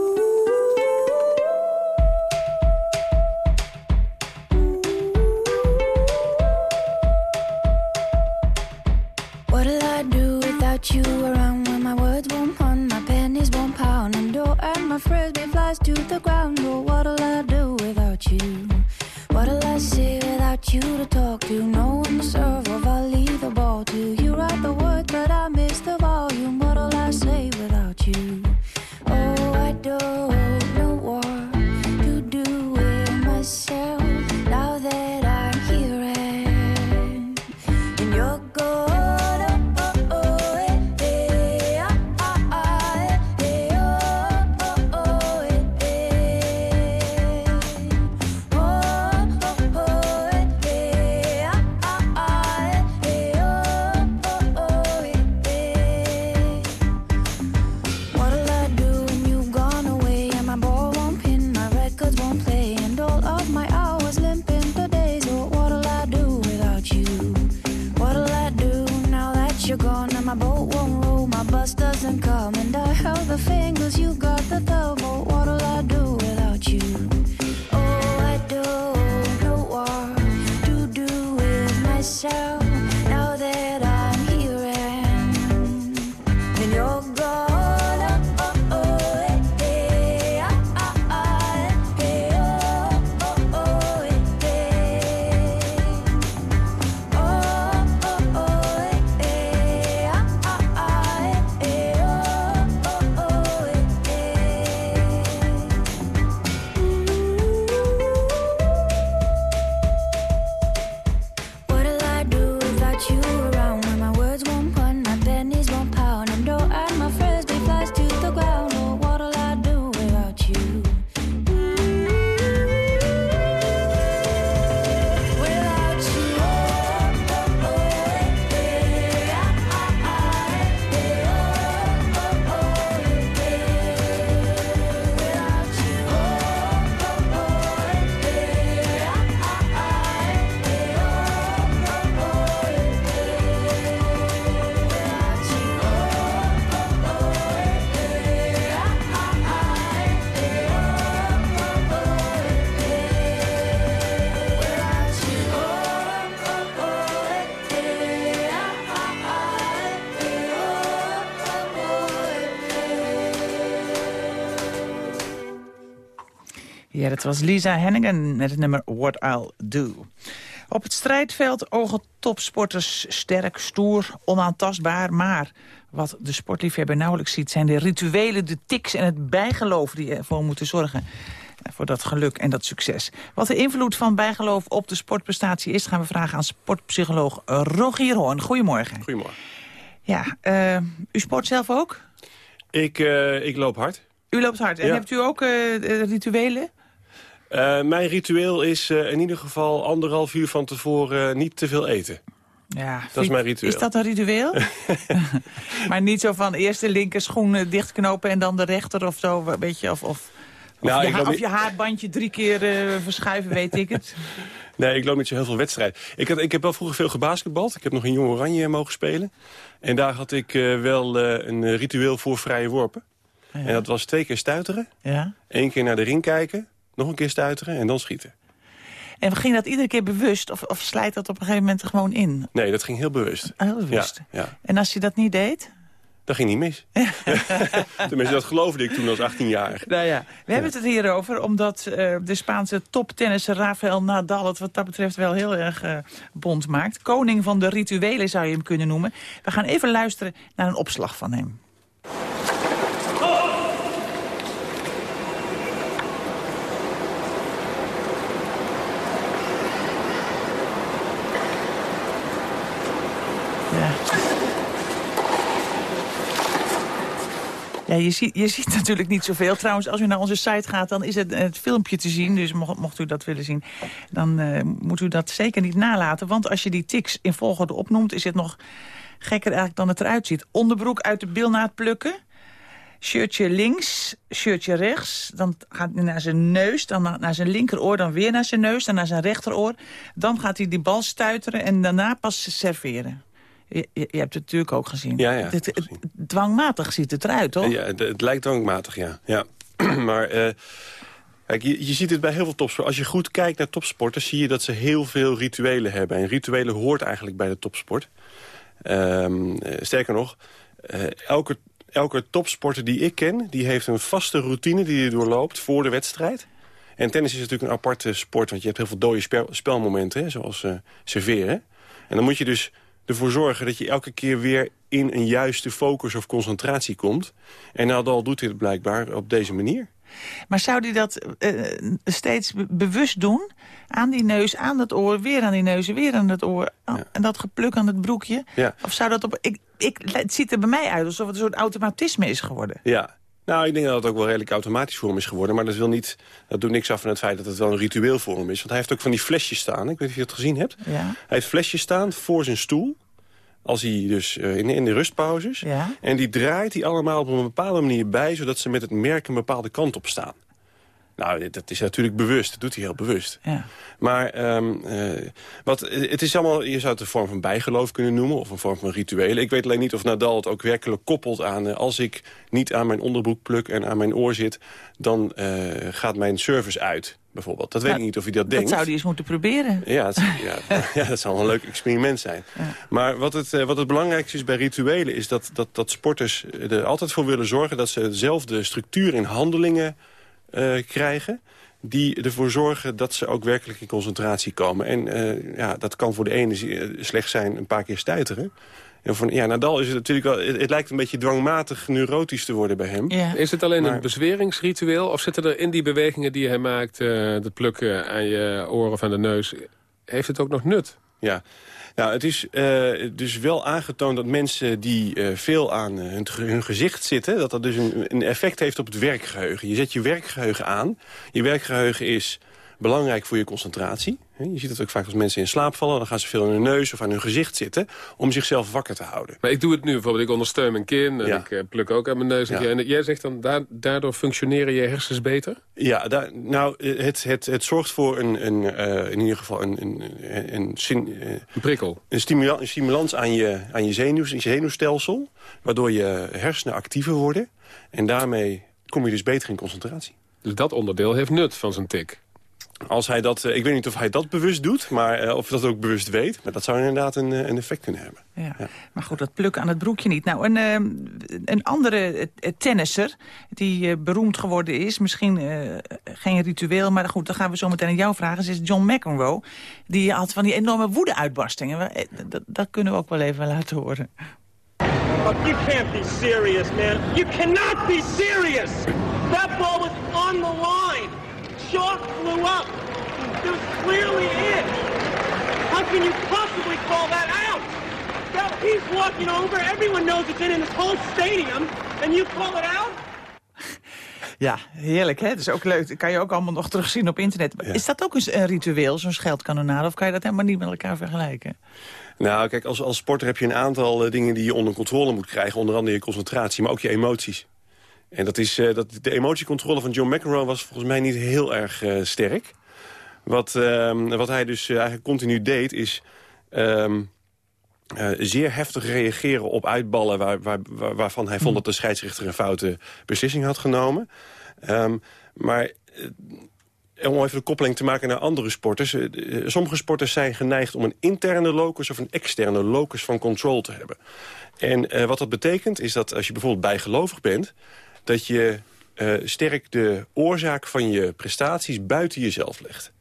You to talk to? No one to Ja, dat was Lisa Hennigan met het nummer What I'll Do. Op het strijdveld ogen topsporters sterk, stoer, onaantastbaar. Maar wat de sportliefhebber nauwelijks ziet... zijn de rituelen, de tics en het bijgeloof die ervoor moeten zorgen voor dat geluk en dat succes. Wat de invloed van bijgeloof op de sportprestatie is... gaan we vragen aan sportpsycholoog Rogier Hoorn. Goedemorgen. Goedemorgen. Ja, uh, u sport zelf ook? Ik, uh, ik loop hard. U loopt hard. En ja. hebt u ook uh, rituelen? Uh, mijn ritueel is uh, in ieder geval anderhalf uur van tevoren niet te veel eten. Ja, dat is mijn ritueel. Is dat een ritueel? maar niet zo van eerst de linker schoen dichtknopen en dan de rechter of zo, weet je, of... of... Of, nou, je, of je haarbandje drie keer verschuiven, weet ik het. Nee, ik loop niet zo heel veel wedstrijden. Ik, had, ik heb wel vroeger veel gebasketbald. Ik heb nog in Jong Oranje mogen spelen. En daar had ik uh, wel uh, een ritueel voor vrije worpen. Ja. En dat was twee keer stuiteren. Ja. Eén keer naar de ring kijken. Nog een keer stuiteren en dan schieten. En ging dat iedere keer bewust of, of slijt dat op een gegeven moment er gewoon in? Nee, dat ging heel bewust. Heel bewust. Ja, ja. En als je dat niet deed? Dat ging niet mis. Tenminste, dat geloofde ik toen als 18 jaar. Nou ja, we hebben het hierover omdat uh, de Spaanse toptennisser Rafael Nadal... het wat dat betreft wel heel erg uh, bond maakt. Koning van de rituelen zou je hem kunnen noemen. We gaan even luisteren naar een opslag van hem. Ja. Ja, je ziet, je ziet natuurlijk niet zoveel. Trouwens, als u naar onze site gaat, dan is het, het filmpje te zien. Dus mocht, u dat willen zien, dan uh, moet u dat zeker niet nalaten. Want als je die tics in volgorde opnoemt, is het nog gekker eigenlijk dan het eruit ziet. Onderbroek uit de bil na het plukken. Shirtje links, shirtje rechts. Dan gaat hij naar zijn neus, dan naar zijn linkeroor, dan weer naar zijn neus, dan naar zijn rechteroor. Dan gaat hij die bal stuiteren en daarna pas serveren. Je, je, hebt het natuurlijk ook gezien. Ja, ja. Het, het, dwangmatig ziet het eruit, toch? Ja, het, het lijkt dwangmatig, ja. ja. maar uh, kijk, je, je, ziet het bij heel veel topsporters. Als je goed kijkt naar topsporters, zie je dat ze heel veel rituelen hebben. En rituelen hoort eigenlijk bij de topsport. Um, uh, sterker nog, uh, elke, elke topsporter die ik ken... die heeft een vaste routine die hij doorloopt voor de wedstrijd. En tennis is natuurlijk een aparte sport... want je hebt heel veel dode spel, spelmomenten, hè, zoals serveren. En dan moet je dus ervoor zorgen dat je elke keer weer in een juiste focus of concentratie komt. En Nadal doet dit blijkbaar op deze manier. Maar zou hij dat uh, steeds bewust doen? Aan die neus, aan dat oor, weer aan die neus, weer aan het oor. Ja. En dat gepluk aan het broekje? Ja. Of zou dat op... Ik, ik, het ziet er bij mij uit alsof het een soort automatisme is geworden. Ja, nou, ik denk dat het ook wel redelijk automatisch voor hem is geworden. Maar dat, wil niet, dat doet niks af van het feit dat het wel een ritueel voor hem is. Want hij heeft ook van die flesjes staan. Ik weet niet of je het gezien hebt. Ja. Hij heeft flesjes staan voor zijn stoel. Als hij dus uh, in, in de rustpauzes. Ja. En die draait hij allemaal op een bepaalde manier bij... zodat ze met het merk een bepaalde kant op staan. Nou, dat is natuurlijk bewust. Dat doet hij heel bewust. Ja. Maar um, uh, wat, het is allemaal, je zou het een vorm van bijgeloof kunnen noemen... of een vorm van rituelen. Ik weet alleen niet of Nadal het ook werkelijk koppelt aan... Uh, als ik niet aan mijn onderbroek pluk en aan mijn oor zit... dan uh, gaat mijn service uit, bijvoorbeeld. Dat weet Nou, ik niet of hij dat denkt. Dat zou hij eens moeten proberen. Ja, het, ja, ja, dat zou wel een leuk experiment zijn. Ja. Maar wat het, wat het belangrijkste is bij rituelen... is dat, dat, dat sporters er altijd voor willen zorgen... dat ze dezelfde structuur in handelingen uh, krijgen die ervoor zorgen dat ze ook werkelijk in concentratie komen. En uh, ja, dat kan voor de ene slecht zijn een paar keer stuiteren. En voor, ja, Nadal is het natuurlijk wel... Het, het, lijkt een beetje dwangmatig neurotisch te worden bij hem. Ja. Is het alleen Maar- een bezweringsritueel? Of zitten er in die bewegingen die hij maakt... uh, het plukken aan je oren of aan de neus... heeft het ook nog nut? Ja, nou, het is uh, dus wel aangetoond dat mensen die uh, veel aan uh, hun, hun, gezicht zitten... dat dat dus een, een, effect heeft op het werkgeheugen. Je zet je werkgeheugen aan. Je werkgeheugen is belangrijk voor je concentratie. Je ziet het ook vaak als mensen in slaap vallen. Dan gaan ze veel aan hun neus of aan hun gezicht zitten... om zichzelf wakker te houden. Maar ik doe het nu bijvoorbeeld. Ik ondersteun mijn kin en Ja. ik uh, pluk ook aan mijn neus. Ja. En jij zegt dan, da daardoor functioneren je hersens beter? Ja, daar, nou, het, het, het zorgt voor een, een, uh, in ieder geval een, een, een, een, Een prikkel. een, stimula- een stimulans aan je, aan je, je zenuwstelsel... waardoor je hersenen actiever worden. En daarmee kom je dus beter in concentratie. Dus dat onderdeel heeft nut van zijn tik. Als hij dat, eh, ik weet niet of hij dat bewust doet, maar uh, of hij dat ook bewust weet. Maar dat zou inderdaad een, uh, een effect kunnen hebben. Ja. Ja. Maar goed, dat plukken aan het broekje niet. Nou, een, een andere tennisser die beroemd geworden is... misschien uh, geen ritueel, maar goed, dan gaan we zo meteen aan jou vragen. Ze is John McEnroe. Die had van die enorme woede-uitbarstingen. Eh, Dat, dat kunnen we ook wel even laten horen. Oh, you can't be serious, man. You cannot be serious! That ball was on the line. Chalk flew up. It was clearly in. How can you possibly call that out? That, he's walking over. Everyone knows it's in in this whole stadium. And you call it out? Ja, heerlijk, hè? Dat is ook leuk. Dat kan je ook allemaal nog terugzien op internet. Ja. Is dat ook eens een ritueel, zo'n scheldkanonade? Of kan je dat helemaal niet met elkaar vergelijken? Nou, kijk, als, als sporter heb je een aantal uh, dingen die je onder controle moet krijgen. Onder andere je concentratie, maar ook je emoties. En dat is, uh, dat, de emotiecontrole van John McEnroe was volgens mij niet heel erg uh, sterk. Wat, ehm, wat hij dus eh, eigenlijk continu deed is... ehm, eh, zeer heftig reageren op uitballen... Waar, waar, waar- waarvan hij vond dat de scheidsrechter een foute beslissing had genomen. Ehm, maar eh, om even de koppeling te maken naar andere sporters. eh, eh, sommige sporters zijn geneigd om een interne locus... of een externe locus van control te hebben. En eh, wat dat betekent is dat als je bijvoorbeeld bijgelovig bent... dat je eh, sterk de oorzaak van je prestaties buiten jezelf legt.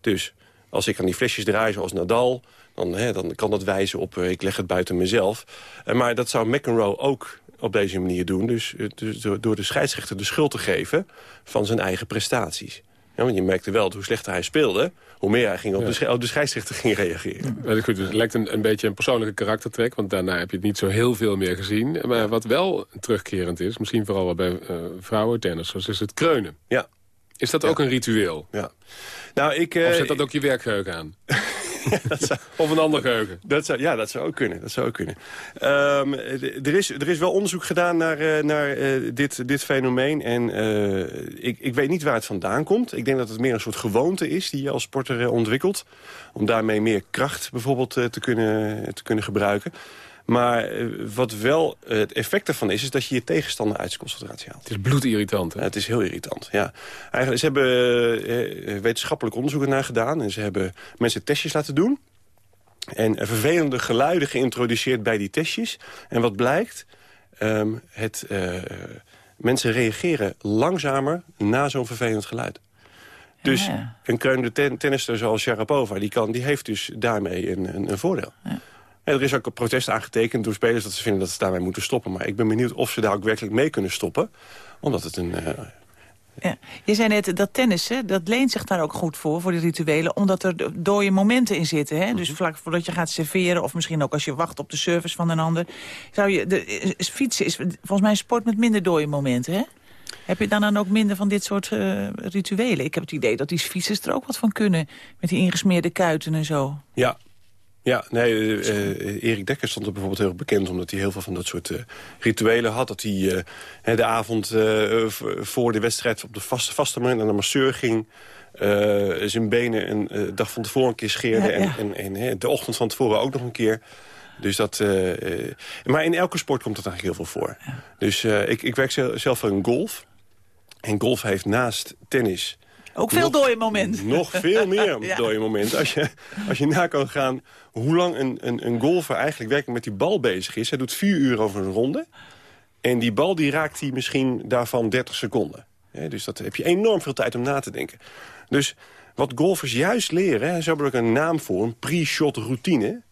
Dus als ik aan die flesjes draai zoals Nadal... dan, hè, dan kan dat wijzen op eh, ik leg het buiten mezelf. Eh, maar dat zou McEnroe ook op deze manier doen. Dus, dus door de scheidsrechter de schuld te geven van zijn eigen prestaties. Ja, want je merkte wel dat hoe slechter hij speelde... hoe meer hij ging op, de, sche- op de scheidsrechter ging reageren. Maar goed, dus het lijkt een, een beetje een persoonlijke karaktertrek... want daarna heb je het niet zo heel veel meer gezien. Maar wat wel terugkerend is, misschien vooral wel bij eh vrouwentennissers... is het kreunen. Ja. Is dat ook een ritueel? Ja. Nou, ik, Of eh, zet dat ook je werkgeheugen aan? Of een ander geheugen? Dat zou, ja, dat zou ook kunnen. Dat zou ook kunnen. Ehm, er, is, er is wel onderzoek gedaan naar, eh, naar eh, dit, dit fenomeen. En eh, ik, ik weet niet waar het vandaan komt. Ik denk dat het meer een soort gewoonte is die je als sporter ontwikkelt. Om daarmee meer kracht bijvoorbeeld te, kunnen, te kunnen gebruiken. Maar eh, wat wel eh, het effect ervan is, is dat je je tegenstander uit zijn concentratie haalt. Het is bloedirritant, hè? Ja, het is heel irritant, ja. Eigenlijk, ze hebben eh, wetenschappelijk onderzoek ernaar gedaan... en ze hebben mensen testjes laten doen... en vervelende geluiden geïntroduceerd bij die testjes. En wat blijkt? Ehm, het, eh, mensen reageren langzamer na zo'n vervelend geluid. Dus Ja. een kreunende ten tennister zoals Sharapova... Die, kan, die heeft dus daarmee een, een, een voordeel. En er is ook een protest aangetekend door spelers dat ze vinden dat ze daarmee moeten stoppen. Maar ik ben benieuwd of ze daar ook werkelijk mee kunnen stoppen. Omdat het een... eh, Ja. Je zei net dat tennissen, dat leent zich daar ook goed voor, voor die rituelen. Omdat er do- dode momenten in zitten. Hè? Mhm. Dus vlak voordat je gaat serveren, of misschien ook als je wacht op de service van een ander. Zou je, de, fietsen is volgens mij een sport met minder dode momenten, hè? Heb je dan dan ook minder van dit soort eh, rituelen? Ik heb het idee dat die fietsers er ook wat van kunnen. Met die ingesmeerde kuiten en zo. Ja. Ja, nee, eh, eh, Erik Dekker stond er bijvoorbeeld heel bekend... omdat hij heel veel van dat soort eh, rituelen had. Dat hij de avond voor de wedstrijd op de vaste, vaste moment naar de masseur ging... zijn benen een dag van tevoren een keer scheerde... Ja, ja. en, en, de ochtend van tevoren ook nog een keer... Dus dat, maar in elke sport komt dat eigenlijk heel veel voor. Dus ik, ik werk zel- zelf voor een golf. En golf heeft naast tennis Ook veel Nog- dode momenten. nog veel meer Ja. dode momenten. Als je, als je na kan gaan hoe lang een, een, een golfer eigenlijk werkelijk met die bal bezig is. Hij doet vier uur over een ronde. En die bal die raakt hij misschien daarvan 30 seconden. Dus dat heb je enorm veel tijd om na te denken. Dus wat golfers juist leren, ze hebben er ook een naam voor, een pre-shot routine.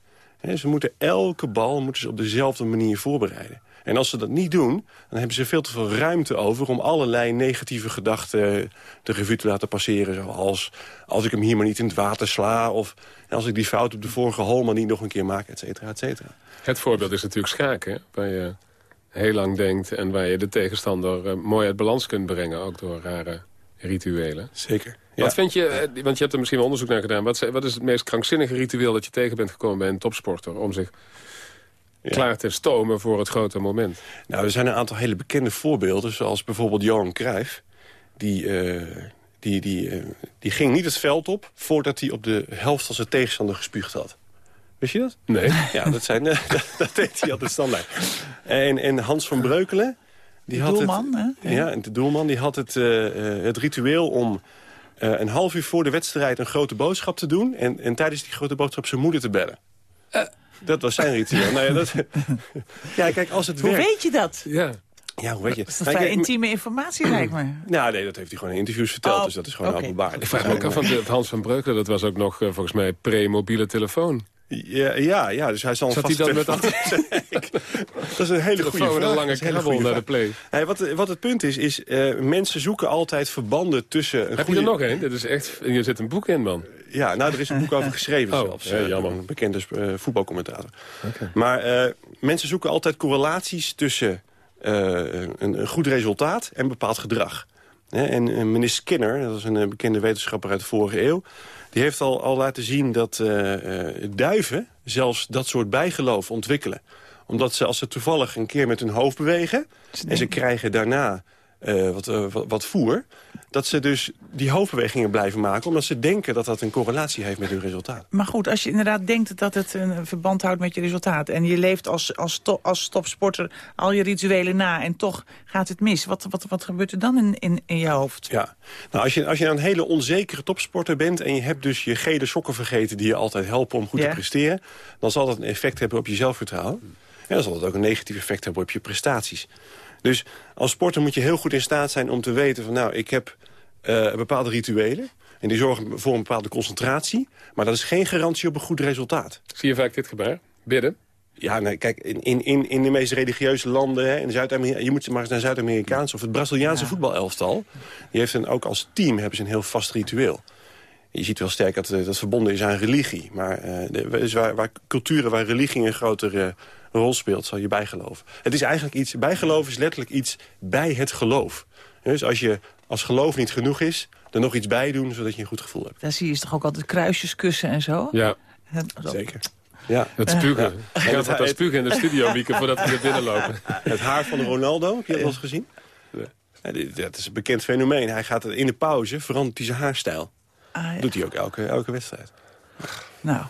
Ze moeten elke bal moeten ze op dezelfde manier voorbereiden. En als ze dat niet doen, dan hebben ze veel te veel ruimte over... om allerlei negatieve gedachten de revue te laten passeren. Zoals, als ik hem hier maar niet in het water sla... of als ik die fout op de vorige hole maar niet nog een keer maak, et cetera, et cetera. Het voorbeeld is natuurlijk schaken, waar je heel lang denkt... en waar je de tegenstander eh, mooi uit balans kunt brengen... ook door rare rituelen. Zeker. Wat vind je, eh, want je hebt er misschien wel onderzoek naar gedaan... Wat, is- wat is het meest krankzinnige ritueel dat je tegen bent gekomen bij een topsporter... om zich klaar te stomen voor het grote moment? Nou, er zijn een aantal hele bekende voorbeelden, zoals bijvoorbeeld Johan Cruijff. Die, eh, die, die, eh, die ging niet het veld op voordat hij op de helft van zijn tegenstander gespuugd had. Wist je dat? Nee. Ja, dat, zijn, eh, dat, dat deed hij altijd standaard. En, en Hans van Breukelen... Die De had doelman, het, hè? Ja, en de doelman die had het, eh, eh, het ritueel om eh, een half uur voor de wedstrijd een grote boodschap te doen... en, en tijdens die grote boodschap zijn moeder te bellen. Dat was zijn ritueel. nou ja, dat, ja, kijk, als het Hoe werkt... weet je dat? Ja. Ja, hoe weet je? Dat is toch Nou, vrij kijk, intieme informatie, lijkt me. Nou, nee, dat heeft hij gewoon in interviews verteld. Oh, dus dat is gewoon oké. openbaar. Ik vraag me ook af, want het Hans van Breukelen... dat was ook nog eh, volgens mij pre-mobiele telefoon. Ja, ja, ja, dus hij zal een Zat hij vaste dan met telefoon- Dat is een hele goede vraag. en een lange Dat krabbel goede naar de play? Hey, wat, wat het punt is, is eh, mensen zoeken altijd verbanden tussen... Een Heb goede... je er nog één? Dit is echt... Je zit een boek in, man. Ja, nou, er is een boek over geschreven Oh, zelfs. ja, jammer. door Een bekende eh, voetbalcommentator. Maar eh, mensen zoeken altijd correlaties tussen eh, een, een goed resultaat en bepaald gedrag. En meneer Skinner, dat is een bekende wetenschapper uit de vorige eeuw... die heeft al, al laten zien dat duiven zelfs dat soort bijgeloof ontwikkelen. Omdat ze, als ze toevallig een keer met hun hoofd bewegen... en ze krijgen daarna eh, wat, eh, wat, wat voer... dat ze dus die hoofdbewegingen blijven maken... omdat ze denken dat dat een correlatie heeft met hun resultaat. Maar goed, als je inderdaad denkt dat het een verband houdt met je resultaat... en je leeft als, als, to, als topsporter al je rituelen na en toch gaat het mis... wat, wat, wat gebeurt er dan in, in, in je hoofd? Ja, nou, als je, als je een hele onzekere topsporter bent... en je hebt dus je gele sokken vergeten die je altijd helpen om goed Ja. te presteren... dan zal dat een effect hebben op je zelfvertrouwen. En dan zal het ook een negatief effect hebben op je prestaties. Dus als sporter moet je heel goed in staat zijn om te weten van... nou, ik heb eh, bepaalde rituelen en die zorgen voor een bepaalde concentratie... maar dat is geen garantie op een goed resultaat. Zie je vaak dit gebaar? Bidden? Ja, nee, kijk, in, in- in, in de meest religieuze landen, hè, in Zuid-Amerika, je moet maar eens naar Zuid-Amerikaans of het Braziliaanse voetbalelftal. Die heeft een, ook als team hebben ze een heel vast ritueel. Je ziet wel sterk dat eh, dat verbonden is aan religie. Maar eh, de- dus waar, waar culturen waar religie een grotere rol speelt, zal je bijgeloven. Het is eigenlijk iets, bijgeloof is letterlijk iets bij het geloof. Dus als je als geloof niet genoeg is, er nog iets bij doen, zodat je een goed gevoel hebt. Daar zie je toch ook altijd kruisjes kussen en zo? Ja. Zeker. Ja. Het spugen. Ja. Gaat wat aan spugen in de studio, Mieke, voordat we er binnenlopen. Het haar van Ronaldo, heb je dat wel eens gezien? Ja, dit- dat is een bekend fenomeen. Hij gaat in de pauze, verandert hij zijn haarstijl. Ah, ja. Doet hij ook elke, elke wedstrijd. Nou,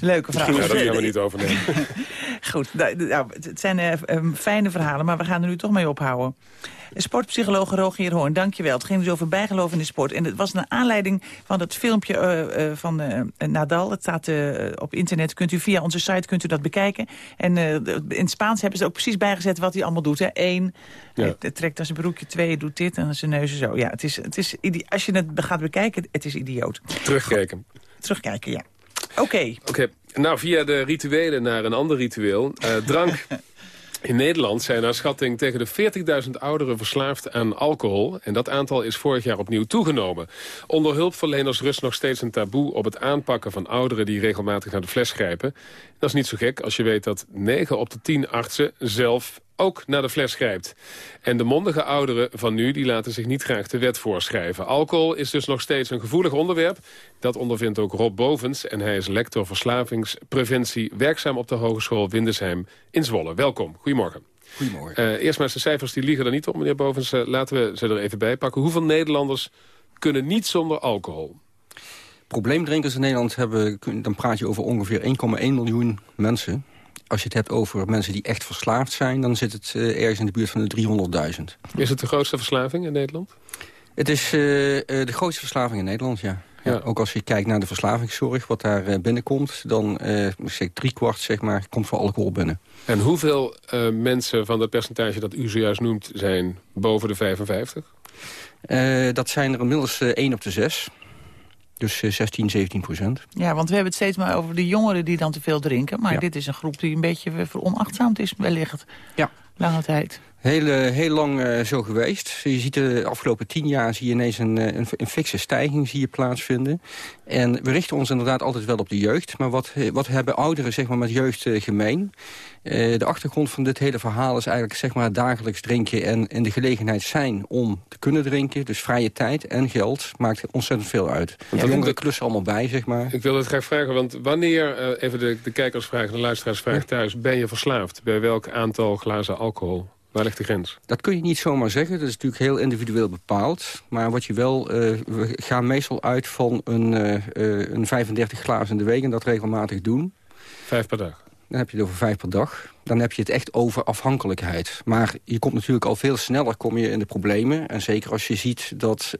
leuke vraag. Ja, dat gaan we niet overnemen. Goed, nou, het zijn eh, eh, fijne verhalen, maar we gaan er nu toch mee ophouden. Sportpsycholoog Rogier Hoorn, dankjewel. Het ging dus over bijgeloof in de sport. En het was naar aanleiding van het filmpje eh, eh, van Nadal. Het staat op internet. Kunt u via onze site kunt u dat bekijken. En in het Spaans hebben ze ook precies bijgezet wat hij allemaal doet. Hè. Eén, Ja. trekt aan zijn broekje. Twee, doet dit en zijn neus en zo. Ja, het is, het is, als je het gaat bekijken, het is idioot. Terugkijken. Terugkijken, ja. Oké. Oké, nou via de rituelen naar een ander ritueel. Eh, drank. In Nederland zijn naar schatting tegen de 40.000 ouderen verslaafd aan alcohol. En dat aantal is vorig jaar opnieuw toegenomen. Onder hulpverleners rust nog steeds een taboe op het aanpakken van ouderen die regelmatig naar de fles grijpen. Dat is niet zo gek als je weet dat 9 op de 10 artsen zelf ook naar de fles grijpt. En de mondige ouderen van nu die laten zich niet graag de wet voorschrijven. Alcohol is dus nog steeds een gevoelig onderwerp. Dat ondervindt ook Rob Bovens en hij is lector verslavingspreventie... werkzaam op de Hogeschool Windesheim in Zwolle. Welkom, goedemorgen. Goedemorgen. Eh, eerst maar eens de cijfers, die liegen er niet op, meneer Bovens. Eh, laten we ze er even bij pakken. Hoeveel Nederlanders kunnen niet zonder alcohol? Probleemdrinkers in Nederland hebben, dan praat je over ongeveer 1,1 miljoen mensen. Als je het hebt over mensen die echt verslaafd zijn... dan zit het eh, ergens in de buurt van de 300.000. Is het de grootste verslaving in Nederland? Het is eh, eh, de grootste verslaving in Nederland, ja. Ja, Ja. Ook als je kijkt naar de verslavingszorg, wat daar binnenkomt... dan eh zeg drie kwart zeg maar, komt voor alcohol binnen. En hoeveel mensen van dat percentage dat u zojuist noemt... zijn boven de 55? Eh, dat zijn er inmiddels eh 1 op de 6. Dus eh, 16, 17 procent. Ja, want we hebben het steeds maar over de jongeren die dan te veel drinken. Maar Ja. dit is een groep die een beetje eh, veronachtzaamd is wellicht. Ja. Lange tijd. Heel, eh, heel lang eh, zo geweest. Je ziet de afgelopen tien jaar zie je ineens een, eh, een, een fikse stijging zie je plaatsvinden. En we richten ons inderdaad altijd wel op de jeugd. Maar wat, eh, wat hebben ouderen zeg maar, met jeugd eh, gemeen? Eh, de achtergrond van dit hele verhaal is eigenlijk zeg maar, dagelijks drinken... en in de gelegenheid zijn om te kunnen drinken. Dus vrije tijd en geld maakt ontzettend veel uit. de jongeren klussen allemaal bij, zeg maar. Ik wil het graag vragen, want wanneer, eh, even de, de kijkersvraag en de luisteraarsvraag thuis... ben je verslaafd? Bij welk aantal glazen alcohol? Waar ligt de grens? Dat kun je niet zomaar zeggen. Dat is natuurlijk heel individueel bepaald. Maar wat je wel... eh, we gaan meestal uit van een, eh, een 35 glazen in de week... en dat regelmatig doen. Vijf per dag? Dan heb je het over vijf per dag. Dan heb je het echt over afhankelijkheid. Maar je komt natuurlijk al veel sneller kom je in de problemen. En zeker als je ziet dat...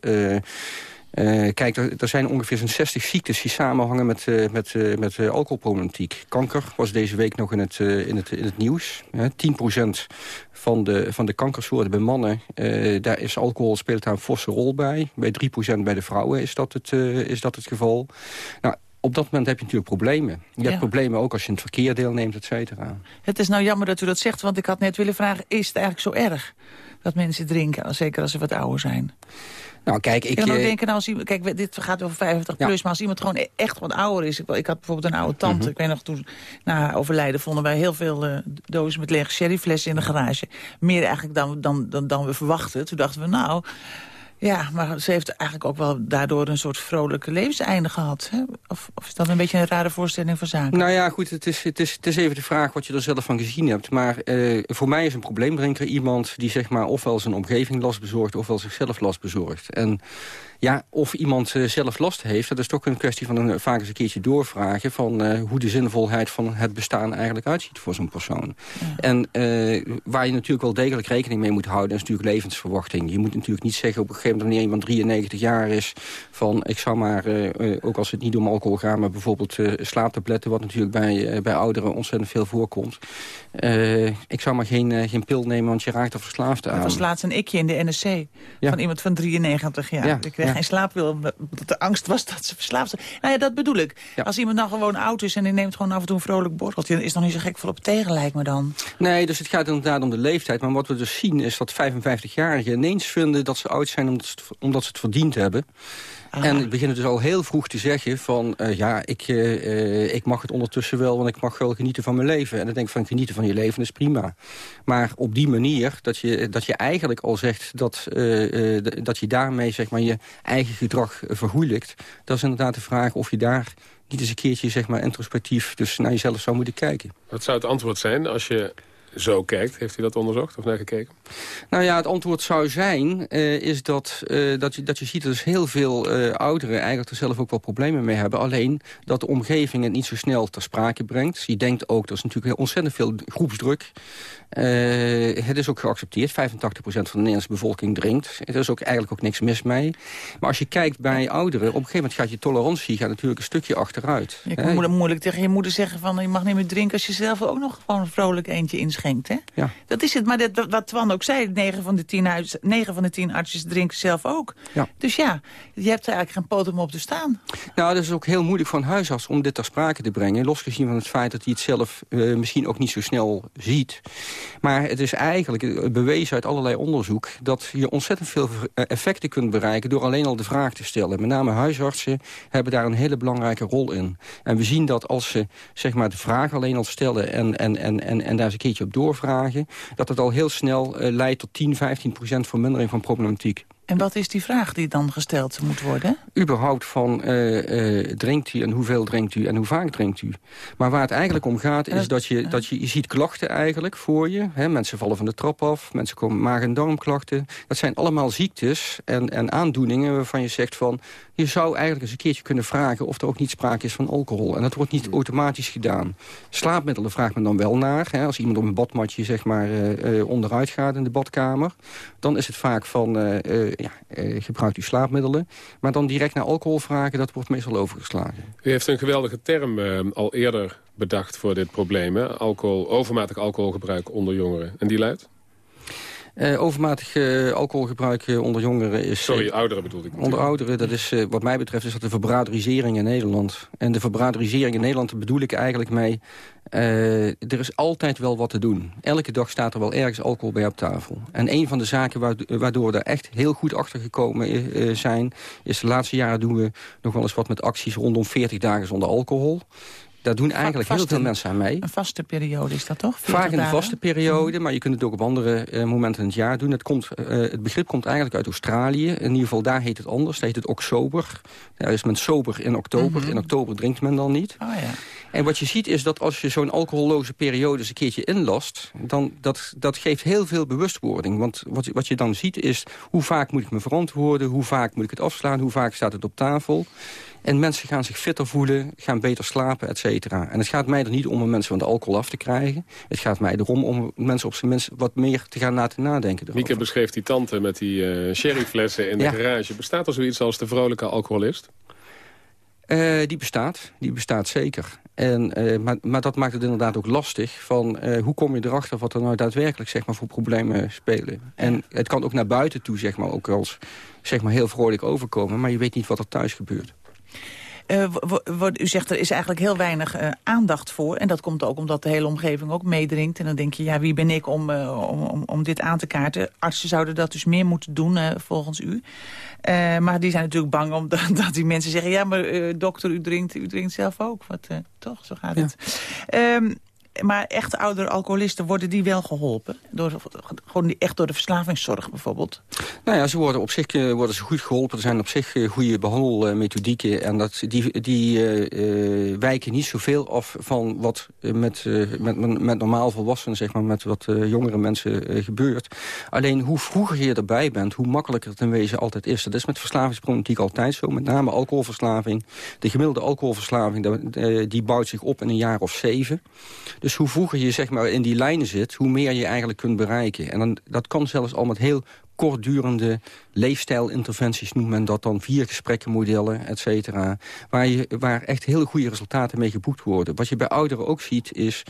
eh, kijk, er, er zijn ongeveer zo'n 60 ziektes die samenhangen met, eh, met, eh, met alcoholproblematiek. Kanker was deze week nog in het, in het, in het nieuws. Hè, 10% van de, van de kankersoorten bij mannen, daar is alcohol speelt daar een forse rol bij. Bij 3% bij de vrouwen is dat het, is dat het geval. Nou, op dat moment heb je natuurlijk problemen. Je Ja. hebt problemen ook als je in het verkeer deelneemt, et cetera. Het is nou jammer dat u dat zegt, want ik had net willen vragen... is het eigenlijk zo erg dat mensen drinken, zeker als ze wat ouder zijn? Nou, kijk, ik... Kan ook eh, denken, nou, als iemand, kijk, dit gaat over 55 Ja. plus, maar als iemand gewoon e- echt wat ouder is. Ik, ik had bijvoorbeeld een oude tante, Mhm. ik weet nog, toen na haar overlijden vonden wij heel veel eh, dozen met lege sherryflessen in de garage. Meer eigenlijk dan, dan, dan, dan we verwachten. Toen dachten we, nou, Ja, maar ze heeft eigenlijk ook wel daardoor een soort vrolijke levenseinde gehad. Hè? Of, of is dat een beetje een rare voorstelling van zaken? Nou ja, goed, het is, het is, het is even de vraag wat je er zelf van gezien hebt. Maar eh, voor mij is een probleemdrinker iemand die zeg maar ofwel zijn omgeving last bezorgt... ofwel zichzelf last bezorgt. En ja, of iemand uh, zelf last heeft, dat is toch een kwestie van een, vaak eens een keertje doorvragen... van uh, hoe de zinvolheid van het bestaan eigenlijk uitziet voor zo'n persoon. Ja. En uh, waar je natuurlijk wel degelijk rekening mee moet houden... is natuurlijk levensverwachting. Je moet natuurlijk niet zeggen op een gegeven moment wanneer iemand 93 jaar is... van ik zou maar, ook als het niet om alcohol gaat... maar bijvoorbeeld slaaptabletten, wat natuurlijk bij, bij ouderen ontzettend veel voorkomt. ik zou maar geen, geen pil nemen, want je raakt er verslaafd aan. Er was laatst een ikje in de NSC ja. van iemand van 93 jaar. Ja. Ik kreeg geen slaap wil, omdat de angst was dat ze verslaafd zijn. Nou ja, dat bedoel ik. Als iemand dan gewoon oud is en die neemt gewoon af en toe een vrolijk borreltje... dan is nog niet zo gek voor op tegen, lijkt me dan. Nee, dus het gaat inderdaad om de leeftijd. Maar wat we dus zien is dat 55-jarigen ineens vinden dat ze oud zijn... omdat ze het, omdat ze het verdiend hebben. Ah. En beginnen dus al heel vroeg te zeggen van... Uh, ja, ik, uh, ik mag het ondertussen wel, want ik mag wel genieten van mijn leven. En dan denk ik van genieten van je leven is prima. Maar op die manier dat je, dat je eigenlijk al zegt... dat, uh, dat je daarmee zeg maar, je eigen gedrag vergoeilijkt... dat is inderdaad de vraag of je daar niet eens een keertje zeg maar, introspectief dus naar jezelf zou moeten kijken. Wat zou het antwoord zijn als je zo kijkt. Heeft u dat onderzocht of naar gekeken? Nou ja, het antwoord zou zijn, uh, is dat, uh, dat, je, dat je ziet dat dus heel veel uh, ouderen eigenlijk er zelf ook wel problemen mee hebben. Alleen dat de omgeving het niet zo snel ter sprake brengt. Je denkt ook, er is natuurlijk ontzettend veel groepsdruk. het is ook geaccepteerd. 85% van de Nederlandse bevolking drinkt. Er is ook eigenlijk ook niks mis mee. Maar als je kijkt bij ouderen, op een gegeven moment gaat je tolerantie gaat natuurlijk een stukje achteruit. Je kan moeilijk tegen je moeder zeggen van je mag niet meer drinken als je zelf ook nog gewoon een vrolijk eentje inschrijft schenkt. Hè? Ja. Dat is het. Maar dat, wat Twan ook zei, 9 van de 10, huis, 9 van de 10 artsen drinken zelf ook. Ja. Dus ja, je hebt er eigenlijk geen poot om op te staan. Nou, dat is ook heel moeilijk voor een huisarts om dit ter sprake te brengen. Losgezien van het feit dat hij het zelf uh, misschien ook niet zo snel ziet. Maar het is eigenlijk bewezen uit allerlei onderzoek... dat je ontzettend veel effecten kunt bereiken door alleen al de vraag te stellen. Met name huisartsen hebben daar een hele belangrijke rol in. En we zien dat als ze zeg maar, de vraag alleen al stellen... en, en, en, en, en daar eens een keertje op doorvragen... dat het al heel snel uh, leidt tot 10, 15 procent vermindering van problematiek. En wat is die vraag die dan gesteld moet worden? Überhaupt van uh, uh, drinkt u en hoeveel drinkt u en hoe vaak drinkt u. Maar waar het eigenlijk om gaat is dat je, dat je, je ziet klachten eigenlijk voor je. Hè? Mensen vallen van de trap af, mensen komen maag- en darmklachten. Dat zijn allemaal ziektes en, en aandoeningen waarvan je zegt van... je zou eigenlijk eens een keertje kunnen vragen of er ook niet sprake is van alcohol. En dat wordt niet automatisch gedaan. Slaapmiddelen vraagt men dan wel naar. Hè? Als iemand op een badmatje zeg maar, uh, uh, onderuit gaat in de badkamer... dan is het vaak van ja, uh, gebruikt u slaapmiddelen. Maar dan direct naar alcohol vragen, dat wordt meestal overgeslagen. U heeft een geweldige term uh, al eerder bedacht voor dit probleem. Hè? Alcohol, overmatig alcoholgebruik onder jongeren. En die luidt? Uh, overmatig uh, alcoholgebruik uh, onder jongeren is... Sorry, ouderen bedoel ik. Onder ouderen, dat is wat mij betreft, is dat de verbraderisering in Nederland. En de verbraderisering in Nederland bedoel ik eigenlijk mee... er is altijd wel wat te doen. Elke dag staat er wel ergens alcohol bij op tafel. En een van de zaken waardoor we daar echt heel goed achter gekomen zijn... is de laatste jaren doen we nog wel eens wat met acties rondom 40 dagen zonder alcohol daar doen eigenlijk heel veel mensen aan mee. Een vaste periode is dat toch? Vaak in de vaste periode, maar je kunt het ook op andere uh, momenten in het jaar doen. Het, komt, uh, het begrip komt eigenlijk uit Australië. In ieder geval daar heet het anders. Daar heet het oktober. Daar is men sober in oktober. Mm -hmm. In oktober drinkt men dan niet. Oh, ja. En wat je ziet is dat als je zo'n alcoholloze periode eens een keertje inlast... dan dat, dat geeft heel veel bewustwording. Want wat, wat je dan ziet is hoe vaak moet ik me verantwoorden... hoe vaak moet ik het afslaan, hoe vaak staat het op tafel... En mensen gaan zich fitter voelen, gaan beter slapen, et cetera. En het gaat mij er niet om om mensen van de alcohol af te krijgen. Het gaat mij erom om mensen op zijn minst wat meer te gaan laten nadenken. Erover. Mieke beschreef die tante met die uh, sherryflessen in de ja. garage. Bestaat er zoiets als de vrolijke alcoholist? Uh, die bestaat, die bestaat zeker. En, uh, maar, maar dat maakt het inderdaad ook lastig. Van, uh, hoe kom je erachter wat er nou daadwerkelijk zeg maar, voor problemen spelen. En het kan ook naar buiten toe zeg maar, ook als zeg maar, heel vrolijk overkomen. Maar je weet niet wat er thuis gebeurt. Uh, u zegt er is eigenlijk heel weinig uh, aandacht voor. En dat komt ook omdat de hele omgeving ook meedringt. En dan denk je, ja, wie ben ik om, uh, om, om dit aan te kaarten? Artsen zouden dat dus meer moeten doen, volgens u. maar die zijn natuurlijk bang omdat dat die mensen zeggen... ja, maar dokter, u drinkt, u drinkt zelf ook. Wat, toch, zo gaat het. Ja. Um, maar echte oudere alcoholisten, worden die wel geholpen? Door, gewoon echt door de verslavingszorg bijvoorbeeld? Nou ja, ze worden op zich uh, worden ze goed geholpen. Er zijn op zich uh, goede behandelmethodieken. En dat, die, die uh, wijken niet zoveel af van wat met, met, met normaal volwassenen, zeg maar, met wat jongere mensen gebeurt. Alleen hoe vroeger je erbij bent, hoe makkelijker het in wezen altijd is. Dat is met verslavingsproblematiek altijd zo. Met name alcoholverslaving. De gemiddelde alcoholverslaving, die bouwt zich op in een jaar of zeven. Dus hoe vroeger je zeg maar, in die lijnen zit, hoe meer je eigenlijk kunt bereiken. En dan, dat kan zelfs al met heel kortdurende leefstijlinterventies noemt men dat dan, vier gesprekkenmodellen, et cetera. Waar, je, waar echt hele goede resultaten mee geboekt worden. Wat je bij ouderen ook ziet is,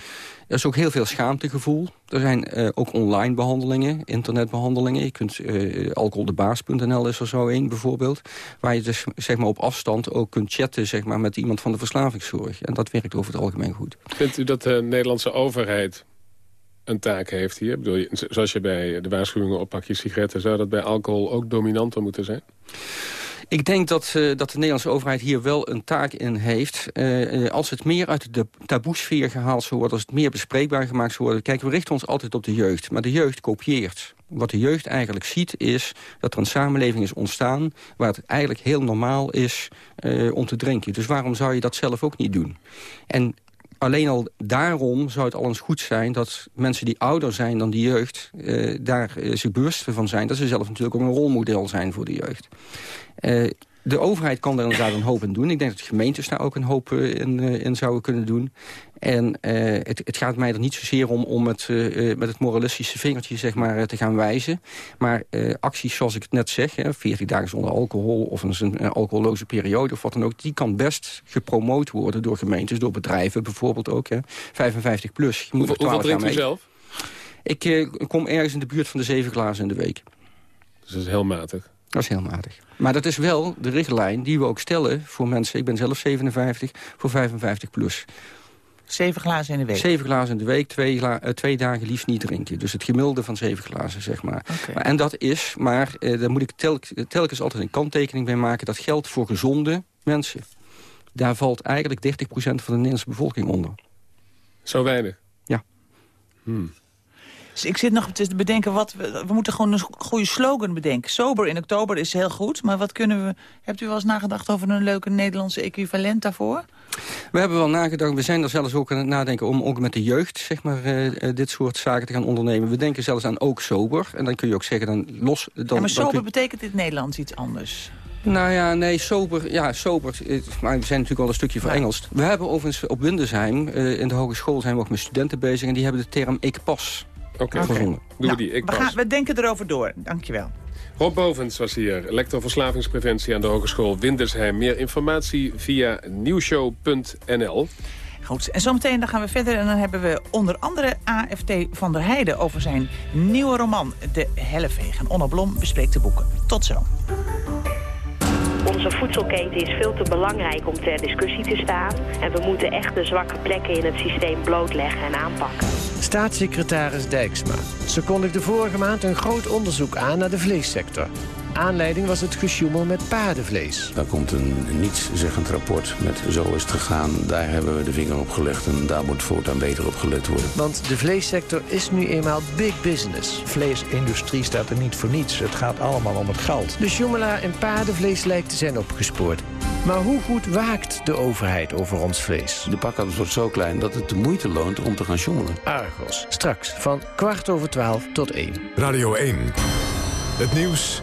er is ook heel veel schaamtegevoel. Er zijn uh, ook online behandelingen, internetbehandelingen. Je kunt, uh, alcoholdebaas.nl is er zo één bijvoorbeeld. Waar je dus zeg maar, op afstand ook kunt chatten zeg maar, met iemand van de verslavingszorg. En dat werkt over het algemeen goed. Vindt u dat de Nederlandse overheid een taak heeft hier? Bedoel je, zoals je bij de waarschuwingen op pakjes sigaretten... zou dat bij alcohol ook dominanter moeten zijn? Ik denk dat, uh, dat de Nederlandse overheid hier wel een taak in heeft. Uh, als het meer uit de taboesfeer gehaald zou worden... als het meer bespreekbaar gemaakt zou worden... kijk, we richten ons altijd op de jeugd. Maar de jeugd kopieert. Wat de jeugd eigenlijk ziet is dat er een samenleving is ontstaan... waar het eigenlijk heel normaal is om te drinken. Dus waarom zou je dat zelf ook niet doen? En alleen al daarom zou het al eens goed zijn... dat mensen die ouder zijn dan de jeugd... Uh, daar uh, zich bewust van zijn... dat ze zelf natuurlijk ook een rolmodel zijn voor de jeugd. De overheid kan daar inderdaad een hoop in doen. Ik denk dat de gemeentes daar ook een hoop in, in zouden kunnen doen. En uh, het, het, gaat mij er niet zozeer om om het, uh, met het moralistische vingertje zeg maar, te gaan wijzen. Maar uh, acties zoals ik het net zeg, hè, 14 dagen zonder alcohol... of een, een alcoholloze periode of wat dan ook... die kan best gepromoot worden door gemeentes, door bedrijven bijvoorbeeld ook. Hè. 55 plus. Je moet hoeveel drinkt u zelf? Ik kom ergens in de buurt van de zeven glazen in de week. Dus dat is heel matig? Dat is heel matig. Maar dat is wel de richtlijn die we ook stellen voor mensen... ik ben zelf 57, voor 55 plus... Zeven glazen in de week? Zeven glazen in de week, twee, uh, twee dagen liefst niet drinken. Dus het gemiddelde van zeven glazen, zeg maar. Okay. maar en dat is, maar uh, daar moet ik telk, telkens altijd een kanttekening bij maken... dat geldt voor gezonde mensen. Daar valt eigenlijk 30% van de Nederlandse bevolking onder. Zo weinig? Ja. Hmm. Dus ik zit nog te bedenken, wat we, we moeten gewoon een goede slogan bedenken. Sober in oktober is heel goed, maar wat kunnen we... Hebt u wel eens nagedacht over een leuke Nederlandse equivalent daarvoor? We hebben wel nagedacht, we zijn er zelfs ook aan het nadenken... om ook met de jeugd zeg maar, uh, dit soort zaken te gaan ondernemen. We denken zelfs aan ook sober. En dan kun je ook zeggen, dan los... Dan, ja, maar sober betekent in het Nederlands iets anders. Nou ja, nee, sober. Ja, sober. Maar we zijn natuurlijk al een stukje verengeld. We hebben overigens op Windesheim, uh, in de hogeschool zijn we ook met studenten bezig... en die hebben de term ik pas Oké, okay. okay. doen we nou, die. Ik we, gaan, we denken erover door. Dankjewel. Rob Bovens was hier, lector verslavingspreventie aan de Hogeschool Windersheim. Meer informatie via nieuwshow.nl. Goed, en zometeen dan gaan we verder en dan hebben we onder andere AFT van der Heijden... over zijn nieuwe roman De Helleveeg. En Onno Blom bespreekt de boeken. Tot zo. Onze voedselketen is veel te belangrijk om ter discussie te staan. En we moeten echt de zwakke plekken in het systeem blootleggen en aanpakken. Staatssecretaris Dijksma. Ze kondigde vorige maand een groot onderzoek aan naar de vleessector. Aanleiding was het gesjoemel met paardenvlees. Daar komt een nietszeggend rapport met zo is het gegaan. Daar hebben we de vinger op gelegd en daar moet voortaan beter op gelet worden. Want de vleessector is nu eenmaal big business. Vleesindustrie staat er niet voor niets. Het gaat allemaal om het geld. De sjoemelaar en paardenvlees lijkt te zijn opgespoord. Maar hoe goed waakt de overheid over ons vlees? De pakkans wordt zo klein dat het de moeite loont om te gaan sjoemelen. Argos, straks van kwart over twaalf tot één. Radio 1, het nieuws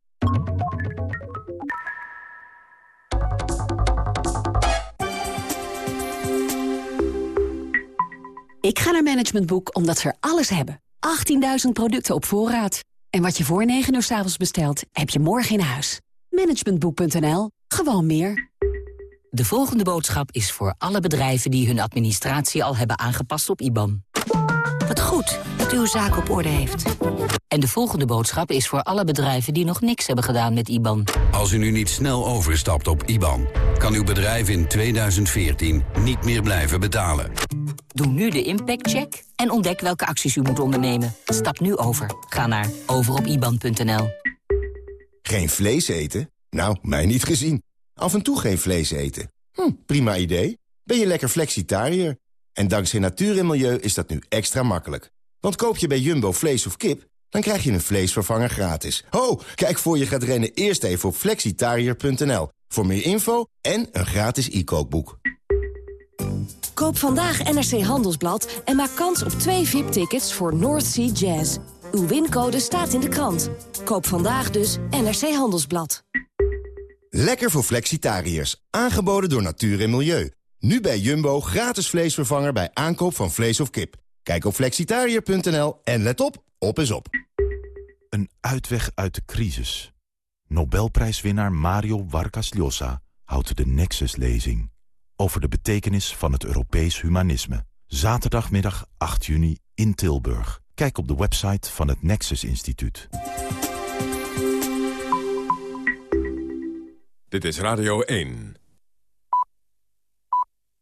Ik ga naar Management Boek omdat ze er alles hebben. 18.000 producten op voorraad. En wat je voor 9 uur s avonds bestelt, heb je morgen in huis. Managementboek.nl. Gewoon meer. De volgende boodschap is voor alle bedrijven die hun administratie al hebben aangepast op IBAN. Wat goed uw zaak op orde heeft. En de volgende boodschap is voor alle bedrijven die nog niks hebben gedaan met IBAN. Als u nu niet snel overstapt op IBAN... kan uw bedrijf in 2014 niet meer blijven betalen. Doe nu de impactcheck en ontdek welke acties u moet ondernemen. Stap nu over. Ga naar overopiban.nl. Geen vlees eten? Nou, mij niet gezien. Af en toe geen vlees eten. Hm, prima idee. Ben je lekker flexitariër? En dankzij natuur en milieu is dat nu extra makkelijk. Want koop je bij Jumbo vlees of kip, dan krijg je een vleesvervanger gratis. Ho, kijk voor je gaat rennen eerst even op flexitariër.nl. Voor meer info en een gratis e-kookboek. Koop vandaag NRC Handelsblad en maak kans op twee VIP-tickets voor North Sea Jazz. Uw wincode staat in de krant. Koop vandaag dus NRC Handelsblad. Lekker voor flexitariërs. Aangeboden door natuur en milieu. Nu bij Jumbo gratis vleesvervanger bij aankoop van vlees of kip. Kijk op flexitariër.nl en let op, op is op. Een uitweg uit de crisis. Nobelprijswinnaar Mario Vargas Llosa houdt de Nexus-lezing... over de betekenis van het Europees humanisme. Zaterdagmiddag 8 juni in Tilburg. Kijk op de website van het Nexus Instituut. Dit is Radio 1.